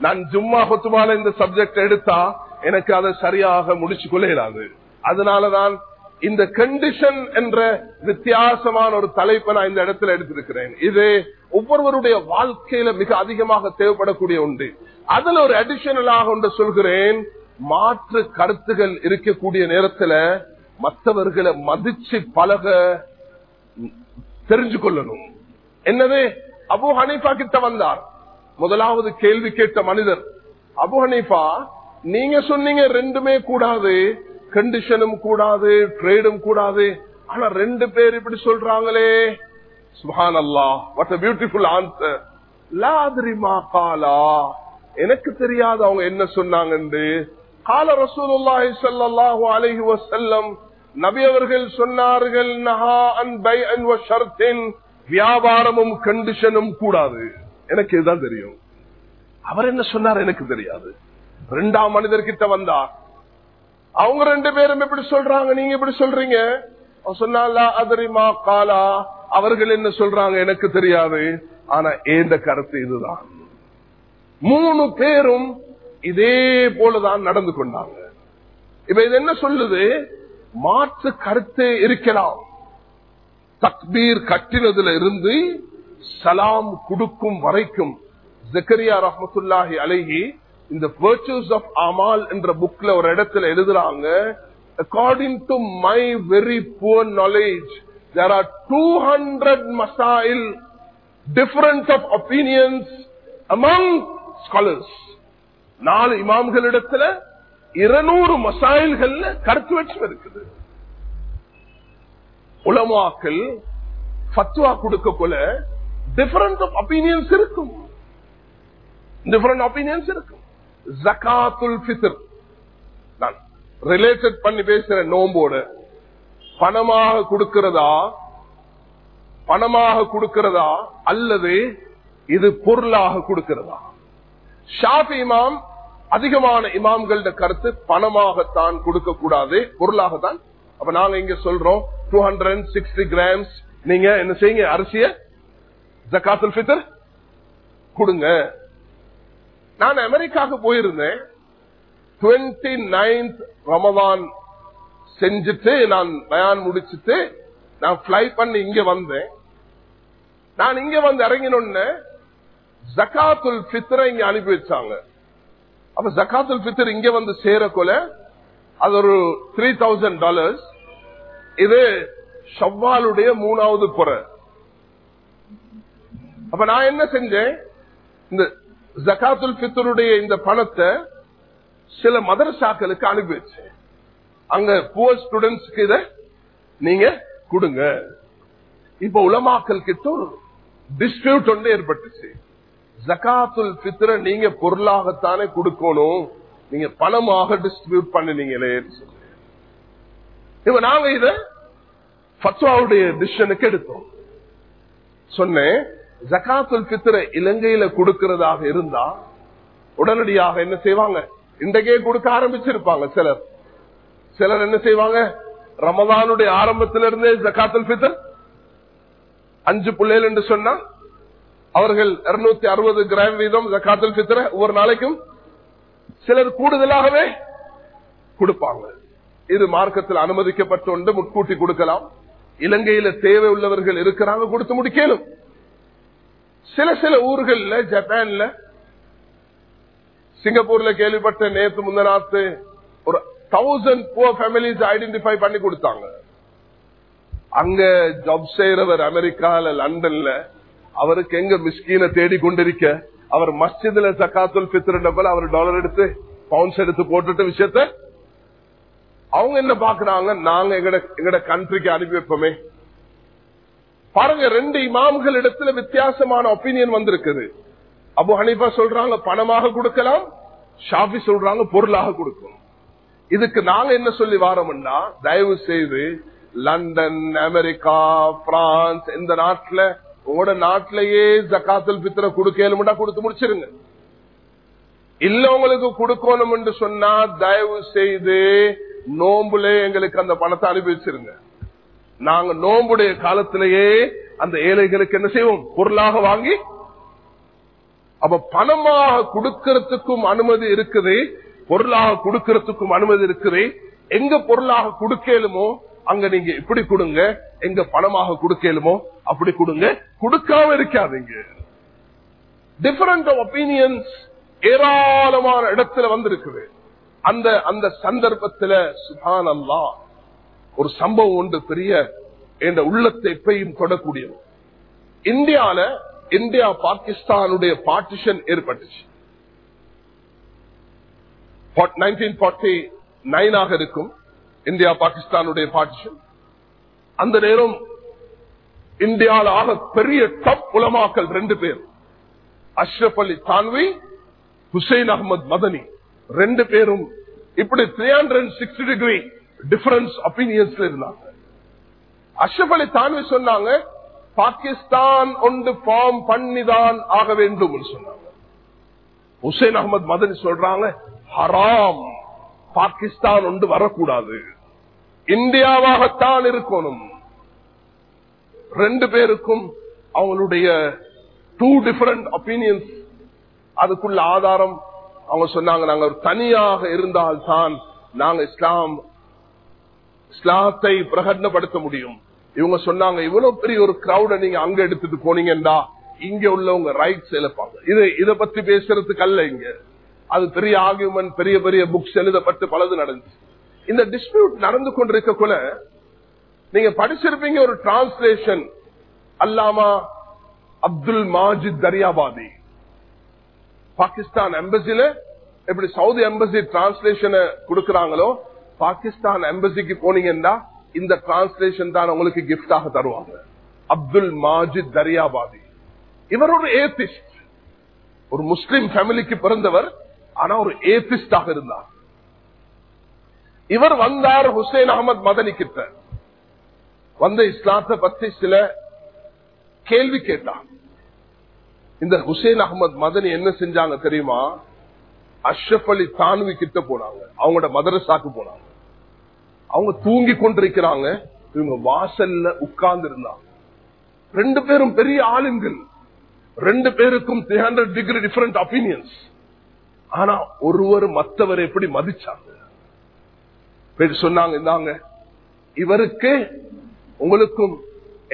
நான் ஜும்மா கொத்துமால இந்த சப்ஜெக்ட் எடுத்தா எனக்கு அதை சரியாக முடிச்சு கொள்ள இயலாது. அதனாலதான் இந்த கண்டிஷன் என்ற வித்தியாசமான ஒரு தலைப்பை நான் இந்த இடத்துல எடுத்திருக்கிறேன். இது ஒவ்வொருவருடைய வாழ்க்கையில மிக அதிகமாக தேவைப்படக்கூடிய ஒன்று. அதுல ஒரு அடிஷனலாக ஒன்று சொல்கிறேன். மாற்று கருத்துகள் இருக்கக்கூடிய நேரத்துல மற்றவர்களை மதிச்சு பழக தெரிஞ்சு கொள்ளணும் என்னது? அபு ஹனீஃபா கிட்ட வந்தார். முதலாவது கேள்வி கேட்ட மனிதர் அபு ஹனீஃபா நீங்க சொன்னீங்க ரெண்டுமே கூடாது. கண்டிஷனும் கூடாது ட்ரேடும் கூடாது. ஆனா ரெண்டு பேர் இப்படி சொல்றாங்களே. சுஹான் அல்லா வாட் அ பியூட்டிஃபுல் ஆன்சர் லாதிரிமா காலா எனக்கு தெரியாது அவங்க என்ன சொன்னாங்கன்னு. கால ரசூலுல்லாஹி ஸல்லல்லாஹு அலைஹி வஸல்லம் நபி அவர்கள் சொன்னார்கள் நஹா அன் பை அன் வ ஷர்த்தின் வியாபாரமும் கண்டிஷனும் கூடாது. எனக்கு இதுதான் தெரியும். அவர் என்ன சொன்னார்? எனக்கு தெரியாது. ரெண்டாம் மனிதர்கிட்ட வந்தார். அவங்க ரெண்டு பேரும் எப்படி சொல்றாங்க? நீங்க எப்படி சொல்றீங்க? சொன்னாலா காலா. அவர்கள் என்ன சொல்றாங்க? எனக்கு தெரியாது. ஆனா ஏந்த கருத்து இதுதான். மூணு பேரும் இதே போலதான் நடந்து கொண்டாங்க. இப்ப இது என்ன சொல்லுது? மாற்று கருத்து இருக்கலாம். தக்பீர் கட்டினதுல இருந்து சலாம் கொடுக்கும் வரைக்கும் ஜக்கரியா ரஹமத்துல்லாஹி அழகி இந்த பர்ச்சேஸ் ஆஃப் அமால் என்ற புக்ல ஒரு இடத்துல எழுதுறாங்க according to my very poor knowledge there are two hundred மசாயில் difference of opinions among scholars நாலு இமாம்களிடத்துல இருநூறு மசாயில்கள் கருத்து வச்சு இருக்குது உலமாக்கள் ஃபத்வா கொடுக்க போல டிஃபரன்ஸ் ஆஃப் ஒப்பீனியன்ஸ் இருக்கும். டிஃபரண்ட் ஒப்பீனியன்ஸ் இருக்கும். ஜக்காத்துல் ஃபித்ர். நான் ரிலேட்டட் பண்ணி பேசுற நோம்போடு பணமாக கொடுக்கிறதா பணமாக கொடுக்கிறதா அல்லது இது பொருளாக கொடுக்கிறதா? ஷாஃபி இமாம் அதிகமான இமாம்கள கருத்து பணமாகத்தான் கொடுக்க கூடாது பொருளாகத்தான். அப்ப நாங்க இங்க சொல்றோம் டூ ஹண்ட்ரட் சிக்ஸ்டி கிராம்ஸ் நீங்க என்ன செய்யுங்க அரிசிய ஜக்காத்துல் ஃபித்ர் கொடுங்க. நான் அமெரிக்காவுக்கு போயிருந்தேன். டுவெண்ட்டி நைன்த் ரமதான் செஞ்சுட்டு நான் பயான் முடிச்சுட்டு நான் பிளை பண்ணி இங்க வந்தேன். நான் இங்க வந்து இறங்கினோன்னு ஜக்காத்துல் பித்ரை இங்க அனுப்பி வச்சாங்க. அப்ப ஜக்காத்துல் பித்தர் இங்க வந்து சேரக்குள்ள அது ஒரு த்ரீ தௌசண்ட் டாலர்ஸ் இது ஷவ்வாலுடைய மூணாவது குறை. அப்ப நான் என்ன செஞ்சேன்? இந்த ஜக்காத்துல் பித்தருடைய இந்த பணத்தை சில மதரசாக்களுக்கு அனுப்பி வச்சு அங்க புவர் ஸ்டூடெண்ட்ஸ்க்கு இத நீங்க கொடுங்க. இப்ப உலமாக்கல் கிட்ட ஒரு டிஸ்பியூட் ஒன்று ஏற்பட்டுச்சு. ஜக்காத்துல் பித்ர நீங்க பொருளாகத்தானே கொடுக்கணும். நீங்க பணமாக டிஸ்ட்ரிபியூட் பண்ணினீங்களே இப்ப நாங்க இத ஃபத்வாவுடைய டிசிஷனுக்கு எடுத்தோம். சொன்னேன் ஜக்காத்துல் பித்திர இலங்கையில கொடுக்கிறதாக இருந்தா உடனடியாக என்ன செய்வாங்க? இன்றைக்கே கொடுக்க ஆரம்பிச்சிருப்பாங்க சிலர். சிலர் என்ன செய்வாங்க? ரமதானுடைய ஆரம்பத்திலிருந்தே ஜக்காத்துல் பித்தர் அஞ்சு பிள்ளைகள் என்று சொன்னா அவர்கள் இருநூத்தி அறுபது கிராம் வீதம் ஜக்காத்துல் பித்திர ஒவ்வொரு நாளைக்கும் சிலர் கூடுதலாகவே கொடுப்பாங்க. இது மார்க்கத்தில் அனுமதிக்கப்பட்ட ஒன்று முட்கூட்டி கொடுக்கலாம். இலங்கையில தேவை உள்ளவர்கள் இருக்கிறாங்க கொடுத்து முடிக்கலும் சில சில ஊர்கள்ல ஜப்பான்ல சிங்கப்பூர்ல கேள்விப்பட்ட நேத்து முந்தநாத்து ஒரு தௌசண்ட் புவர் ஃபேமிலிஸ் ஐடென்டிஃபை பண்ணி கொடுத்தாங்க. அங்க ஜப் செய்யறவர் அமெரிக்கால லண்டன்ல அவருக்கு எங்க மிஸ்கீனை தேடி கொண்டிருக்க அவர் மஸ்ஜிதுல ஜக்காத்துல் பித்திர போல அவர் டாலர் எடுத்து பவுன்ஸ் எடுத்து போட்டுட்டு விஷயத்த அவங்க என்ன பாக்குறாங்க நாங்க எங்கட எங்கட கண்ட்ரிக்கு அனுப்பி வைப்போமே. பாருங்க ரெண்டு இமாம்கள் இடத்துல வித்தியாசமான ஒப்பீனியன் வந்திருக்குது. அபு ஹனிபா சொல்றாங்க பணமாக கொடுக்கலாம் ஷாபி சொல்றாங்க பொருளாக கொடுக்கணும் இதுக்கு நாங்க என்ன சொல்லி வாரோம்னா தயவு செய்து லண்டன் அமெரிக்கா பிரான்ஸ் இந்த நாட்டுல உங்களோட நாட்டிலேயே ஜக்காத்தல் பித்திர கொடுக்கலும்டா கொடுத்து முடிச்சிருங்க. இல்ல உங்களுக்கு கொடுக்கணும் என்று சொன்னா தயவு செய்து நோம்புல எங்களுக்கு அந்த பணத்தை அனுப்பி வச்சிருங்க. நாங்க நோம்புடைய காலத்திலேயே அந்த ஏழைகளுக்கு என்ன செய்வோம்? பொருளாக வாங்கி அப்ப பணமாக கொடுக்கறதுக்கும் அனுமதி இருக்குது. பொருளாக கொடுக்கறதுக்கும் அனுமதி இருக்குது. எங்க பொருளாக கொடுக்கலுமோ அங்க நீங்க இப்படி கொடுங்க. எங்க பணமாக கொடுக்கலுமோ அப்படி கொடுங்க. கொடுக்காம இருக்காதீங்க. டிஃபரண்ட் ஒப்பீனியன்ஸ் ஏராளமான இடத்துல வந்திருக்குது. அந்த அந்த சந்தர்ப்பத்துல சுபான் அல்லா ஒரு சம்பவம் ஒன்று பெரிய என்ற உள்ளத்தை எப்பையும் தொடக்கூடியது. இந்தியால இந்தியா பாகிஸ்தானுடைய பார்ட்டிஷன் ஏற்பட்டுச்சு. நைன்டீன் நைனாக இருக்கும் இந்தியா பாகிஸ்தானுடைய பார்ட்டிஷன் அந்த நேரம் இந்தியாவில் ஆக பெரிய டப் உலமாக்கல் ரெண்டு பேர். அஷ்ரப் அலி தான்வி ஹுசைன் அகமது மதனி. ரெண்டு பேரும் இப்படி three hundred sixty degree difference ஒப்பீனியன்ஸ்ல இருந்தாங்க. அஷ்ரப் அலி தான்வி சொன்னாங்க பாகிஸ்தான் ஒன்று ஃபார்ம் பண்ணிதான் ஆக வேண்டும் சொன்னாங்க. ஹுசைன் அகமது மதனி சொல்றாங்க ஹராம் பாகிஸ்தான் ஒன்று வரக்கூடாது. இந்தியாவாகத்தான் இருக்கணும். ரெண்டு பேருக்கும் அவங்களுடைய டூ டிஃபரண்ட் ஒப்பீனியன்ஸ் அதுக்குள்ள ஆதாரம். அவங்க சொன்னாங்க நாங்கள் தனியாக இருந்தால்தான் நாங்கள் இஸ்லாம் இஸ்லாத்தை பிரகடனப்படுத்த முடியும். இவங்க சொன்னாங்க இவ்வளவு பெரிய ஒரு கிரௌட நீங்க அங்க எடுத்துட்டு போனீங்கன்னா இங்க உள்ளவங்க ரைட்ஸ் இழப்பாங்க. இது இத பத்தி பேசுறதுக்கு அல்ல இங்க. அது பெரிய ஆர்குமெண்ட் பெரிய பெரிய புக்ஸ் எழுதப்பட்டு பலது நடந்துச்சு. இந்த டிஸ்பியூட் நடந்து கொண்டிருக்கக்குள்ள நீங்க படிச்சிருப்பீங்க ஒரு டிரான்ஸ்லேஷன் அல்லாமா அப்துல் மாஜித் தரியாபாதி. பாகிஸ்தான் எம்பசில எப்படி சவுதி எம்பசி டிரான்ஸ்லேஷனை கொடுக்கிறாங்களோ பாகிஸ்தான் எம்பசிக்கு போனீங்கன்னா இந்த டிரான்ஸ்லேஷன் தான் உங்களுக்கு கிஃப்டாக தருவாங்க. அப்துல் மாஜித் தரியாபாதி. இவர் ஒரு ஏத்திஸ்ட் ஒரு முஸ்லிம் ஃபேமிலிக்கு பிறந்தவர் ஆனா ஒரு ஏத்திஸ்டாக இருந்தார். இவர் வந்தார் ஹுசைன் அகமது மதனி கிட்ட வந்த இஸ்லாத்தை பத்தி சில கேள்வி கேட்டார். இந்த ஹுசைன் அகமது மதனி என்ன செஞ்சாங்க தெரியுமா? அஷ்ரப் அலி தான்வி கிட்ட போனாங்க. அவங்களோட மதரசாக்கு போனாங்க. அவங்க தூங்கி கொண்டிருக்கிறாங்க. இவங்க வாசல்ல உட்கார்ந்து இருந்தாங்க ரெண்டு பேரும் பெரிய ஆளுங்கள். ரெண்டு பேருக்கும் three hundred degree different opinions ஆனா ஒருவர் மற்றவர் எப்படி மதிச்சாங்க? சொன்னாங்க இந்தாங்க. இவருக்கு உங்களுக்கும்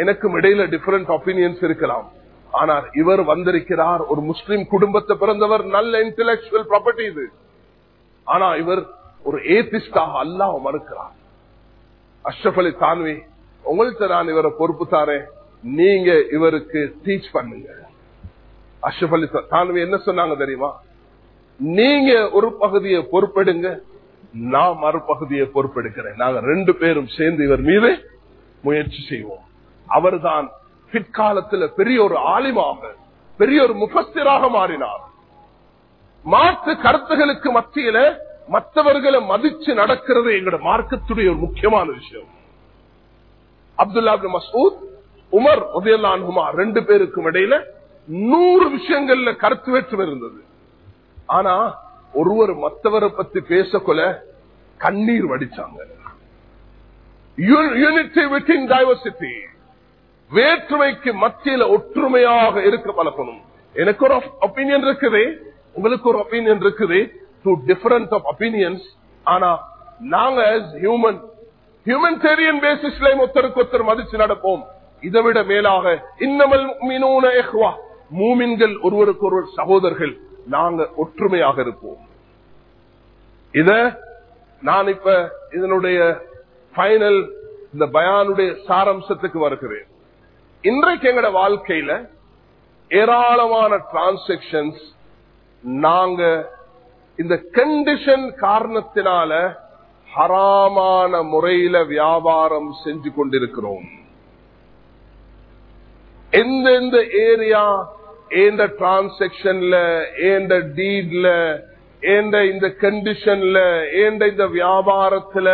எனக்கும் இடையில டிஃபரெண்ட் ஒப்பீனியன்ஸ் இருக்கலாம். ஆனால் இவர் வந்திருக்கிறார் ஒரு முஸ்லிம் குடும்பத்தை பிறந்தவர் நல்ல இன்டெலக்சுவல் ப்ராப்பர்ட்டி இது. ஆனா இவர் ஒரு ஏத்திஸ்டாக அல்லாஹ் மறுக்கிறார். அஷ்ரப் அலி தான்வி உங்கள்கிட்ட நான் இவரை பொறுப்பு தாரேன். நீங்க இவருக்கு டீச் பண்ணுங்க. அஷ்ரப் அலி தான்வி என்ன சொன்னாங்க தெரியுமா? நீங்க ஒரு பகுதியை பொறுப்பெடுங்க நான் மறுபகுதியை பொறுப்பெடுக்கிறேன். நாங்க ரெண்டு பேரும் சேர்ந்து இவர் மீது முயற்சி செய்வோம். அவர்தான் பிற்காலத்தில் பெரிய ஒரு ஆலிமாக பெரிய ஒரு முகஸ்திராக மாறினார். மாற்று கருத்துகளுக்கு மத்தியில மற்றவர்களை மதிச்சு நடக்கிறது எங்களோட மார்க்கத்துடைய ஒரு முக்கியமான விஷயம். அப்துல்லா மசூத் உமர் உதயலான்குமா ரெண்டு பேருக்கும் இடையில நூறு விஷயங்கள்ல கருத்து வேற்றம் இருந்தது. ஆனா ஒருவர் மற்றவரை பத்தி பேசக்கொல கண்ணீர் வடிச்சாங்க. யூனிட்டி வித்தின் டைவர்சிட்டி வேற்றுமைக்கு மத்தியில ஒற்றுமையாக இருக்க பழக்கணும். எனக்கு ஒரு ஒப்பீனியன் இருக்குது உங்களுக்கு ஒரு ஒப்பீனியன் இருக்குது. டூ டிஃபரன்ஸ் ஆஃப் ஒப்பீனியன்ஸ் ஆனா நாங்க ஹியூமன் ஹியூமன்டேரியன் பேசிஸ்ல ஒருத்தருக்கு ஒருத்தர் மதிச்சு நடப்போம். இதை விட மேலாக இன்னமல் மூமின்கள் ஒருவருக்கு ஒருவர் சகோதரர்கள் நாங்க ஒற்றுமையாக இருப்போம். இத நான் இப்ப இதனுடைய பைனல் இந்த பயானுடைய சாரம்சத்துக்கு வருகிறேன். இன்றைக்கு எங்கட வாழ்க்கையில ஏராளமான டிரான்சாக்சன்ஸ் நாங்க இந்த கண்டிஷன் காரணத்தினால ஹராமான முறையில வியாபாரம் செஞ்சு கொண்டிருக்கிறோம். எந்தெந்த ஏரியா ஏந்த டிரான்சாக்சன்ல ஏந்த டீட்ல ஏந்த இந்த கண்டிஷன்ல ஏந்த இந்த வியாபாரத்துல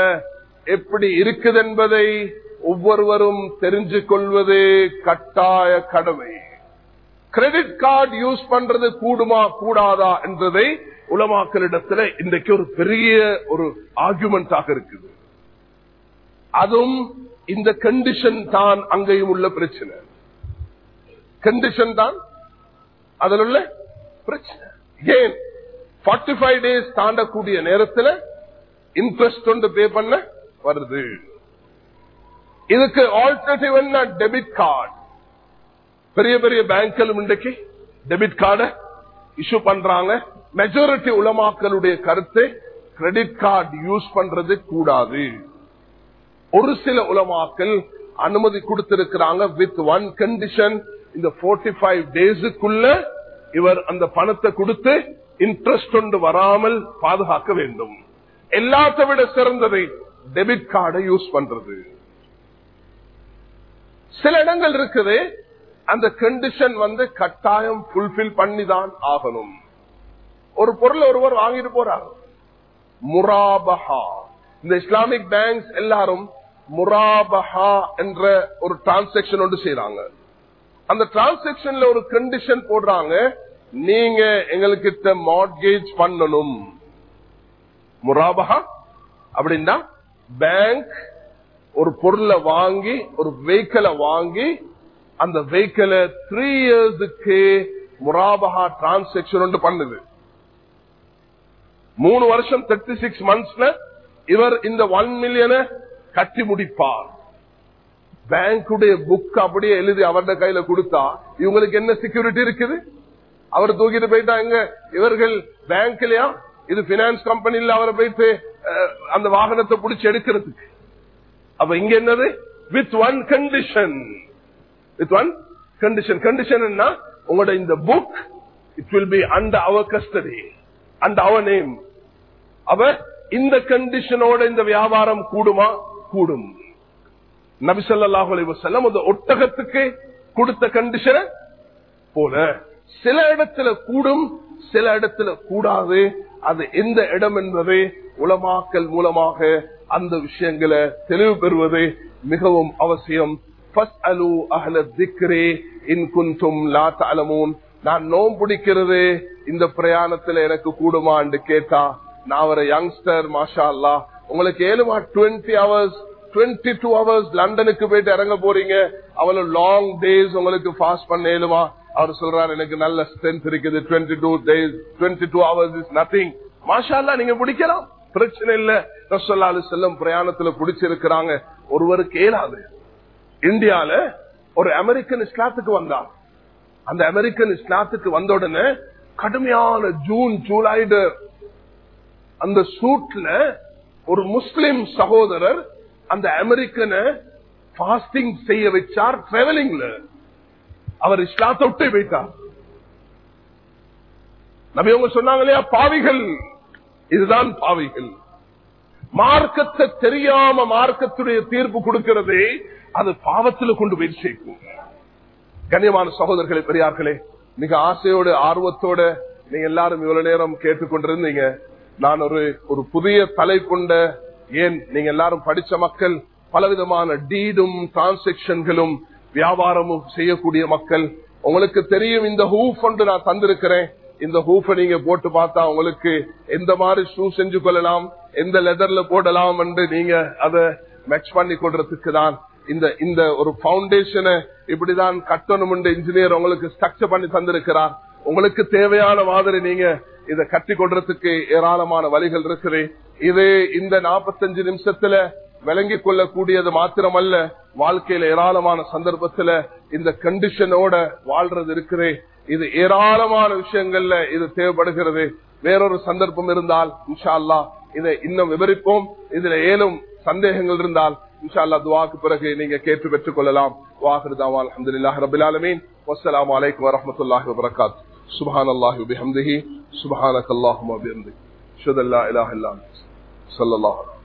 எப்படி இருக்குது என்பதை ஒவ்வொருவரும் தெரிஞ்சு கொள்வது கட்டாய கடமை. கிரெடிட் கார்டு யூஸ் பண்றது கூடுமா கூடாதா என்பதை உலமாக்களிடத்துல இன்றைக்கு ஒரு பெரிய ஒரு ஆர்குமெண்டாக இருக்குது. அதுவும் இந்த கண்டிஷன் தான் அங்கேயும் உள்ள பிரச்சனை. கண்டிஷன் தான் அதில் உள்ள பிரச்சனை. ஏன்? ஃபார்ட்டி ஃபைவ் டேஸ் தாண்டக்கூடிய நேரத்தில் இன்ட்ரெஸ்ட் கொண்டு பே பண்ண வருது. இதுக்கு ஆல்டர்னேட்டிவ் என்ன? டெபிட் கார்டு பெரிய பெரிய பேங்க்களும் இன்றைக்கு டெபிட் கார்டை இஷ்யூ பண்றாங்க. மெஜாரிட்டி உலமாக்களுடைய கருத்து கிரெடிட் கார்டு யூஸ் பண்றது கூடாது. ஒரு சில உலமாக்கள் அனுமதி கொடுத்திருக்கிறாங்க வித் ஒன் கண்டிஷன் இந்த போர்ட்டி ஃபைவ் டேஸுக்குள்ள இவர் அந்த பணத்தை கொடுத்து இன்ட்ரெஸ்ட் கொண்டு வராமல் பாதுகாக்க வேண்டும். எல்லாத்த விட சிறந்ததை டெபிட் கார்டை யூஸ் பண்றது. சில இடங்கள் இருக்குது அந்த கண்டிஷன் வந்து கட்டாயம் புல்பில் பண்ணிதான் ஆகணும். ஒரு பொருள் ஒருவர் வாங்கிட்டு போறாங்க முராபஹா. இந்த இஸ்லாமிக் பேங்க்ஸ் எல்லாரும் முராபஹா என்ற ஒரு டிரான்சாக்சன் ஒன்று செய்யறாங்க அந்த டிரான்சாக்சன்ல ஒரு கண்டிஷன் போடுறாங்க. நீங்க எங்களுக்கு மார்கேஜ் பண்ணணும். முராபஹா அப்படின்னா பேங்க் ஒரு பொருளை வாங்கி ஒரு வெஹிக்கிளை வாங்கி அந்த வெஹிக்கிளை த்ரீ இயர்ஸுக்கு முராபஹா டிரான்சாக்சன் ஒன்று பண்ணுது. மூணு வருஷம் தேர்ட்டி சிக்ஸ் மந்த்ஸ்ல இவர் இந்த ஒன் மில்லியனை கட்டி முடிப்பார். பேங்குடைய புக் அப்படியே எழுதி அவருடைய கையில கொடுத்தா இவங்களுக்கு என்ன செக்யூரிட்டி இருக்குது? அவர் தூக்கிட்டு போயிட்டாங்க இவர்கள் பேங்க்லயா இது பினான்ஸ் கம்பெனில அவரை போயிட்டு அந்த வாகனத்தை பிடிச்சி எடுக்கிறதுக்கு. அப்ப இங்க என்னது? With one condition with one condition condition என்ன? உங்களோட இந்த book it will be under our custody and our name அவ இந்த கண்டிஷனோட இந்த வியாபாரம் கூடுமா? கூடும். நபிசல்லாஹு அலைஹி அந்த ஒட்டகத்துக்கு கொடுத்த கண்டிஷனை போல. சில இடத்துல கூடும் சில இடத்துல கூடாது. அது எந்த இடம் என்பது உலமாக்கல் மூலமாக அந்த விஷயங்களை தெளிவு பெறுவது மிகவும் அவசியம். நான் நோம்பிடிக்கிறது இந்த பிரயாணத்துல எனக்கு கூடுமா என்று கேட்டா நான் ஒரு யங்ஸ்டர் மாஷா அல்லா உங்களுக்கு ஏழுமா? Twenty hours twenty two hours லண்டனுக்கு போயிட்டு இறங்க போறீங்க. அவ்வளவு லாங் டேஸ் உங்களுக்கு பாஸ் பண்ண ஏழுமா? அவர் சொல்றாரு எனக்கு நல்ல ஸ்ட்ரென்த் இருக்குது. Twenty two days twenty two hours is nothing மாஷா அல்லா நீங்க பிடிக்கலாம் பிரச்சனை இல்ல. ரசோல்லா அலி செல்லம் பிரயாணத்துல பிடிச்சிருக்கிறாங்க ஒருவருக்கு ஏலாது இந்தியால ஒரு அமெரிக்கன் இஸ்லாத்துக்கு வந்தார். அந்த அமெரிக்கன் இஸ்லாத்துக்கு வந்த உடனே கடுமையான ஜூன் ஜூலை அந்த சூட்ல ஒரு முஸ்லிம் சகோதரர் அந்த அமெரிக்கனை பாஸ்டிங் செய்ய வச்சார் டிராவலிங்ல அவர் இஸ்லாத்தை விட்டு போயிட்டார். நபி அவங்க சொன்னாங்க இல்லையா பாவிகள். இதுதான் பாவிகள். மார்க்கத்தை தெரியாம மார்க்கத்துடைய தீர்ப்பு கொடுக்கிறதே அது பாவத்தில் கொண்டு போய் சேர்க்கும். கண்ணியமான சகோதரர்களே பெரியார்களே மிக ஆசையோடு ஆர்வத்தோட நீங்க எல்லாரும் இவ்வளவு நேரம் கேட்டுக்கொண்டிருந்தீங்க. நான் ஒரு ஒரு புதிய தலை கொண்ட ஏன் நீங்க எல்லாரும் படிச்ச மக்கள் பலவிதமான டீடும் டிரான்சாக்சன்களும் வியாபாரமும் செய்யக்கூடிய மக்கள் உங்களுக்கு தெரியும் இந்த ஹூஃப் ஒன்று நான் தந்திருக்கிறேன். இந்த ஹூஃப நீங்க போட்டு பார்த்தா உங்களுக்கு எந்த மாதிரி ஷூ செஞ்சு கொள்ளலாம் எந்த லெதர்ல போடலாம் என்று நீங்க அதை மேட்ச் பண்ணி கொள்றதுக்கு தான் இந்த இந்த ஒரு பவுண்டேஷனை இப்படிதான் கட்டணும் இன்ஜினியர் உங்களுக்கு ஸ்ட்ரக்சர் பண்ணி தந்திருக்கிறார். உங்களுக்கு தேவையான மாதிரி நீங்க இதை கட்டி கொள்றதுக்கு ஏராளமான வழிகள் இருக்குது. இது இந்த நாற்பத்தஞ்சு நிமிஷத்துல விளங்கிக் கொள்ளக்கூடியது மாத்திரமல்ல வாழ்க்கையில ஏராளமான சந்தர்ப்பத்துல இந்த கண்டிஷனோட வாழ்றது இருக்குது. இது ஏராளமான விஷயங்கள்ல இது தேவைப்படுகிறது. வேறொரு சந்தர்ப்பம் இருந்தால் இன்ஷா அல்லா இதை இன்னும் விவரிப்போம். இதுல ஏலும் சந்தேகங்கள் இருந்தால் இன்ஷா அல்லா துவாக்கு பிறகு நீங்க கேட்டு பெற்றுக் கொள்ளலாம். வாஹிருதாவா அலமதுல்லாஹ் ரபில் வரகாத்து سبحان الله وبحمده سبحانك اللهم وبحمدك أشهد أن لا إله إلا أنت صلى الله عليه وسلم.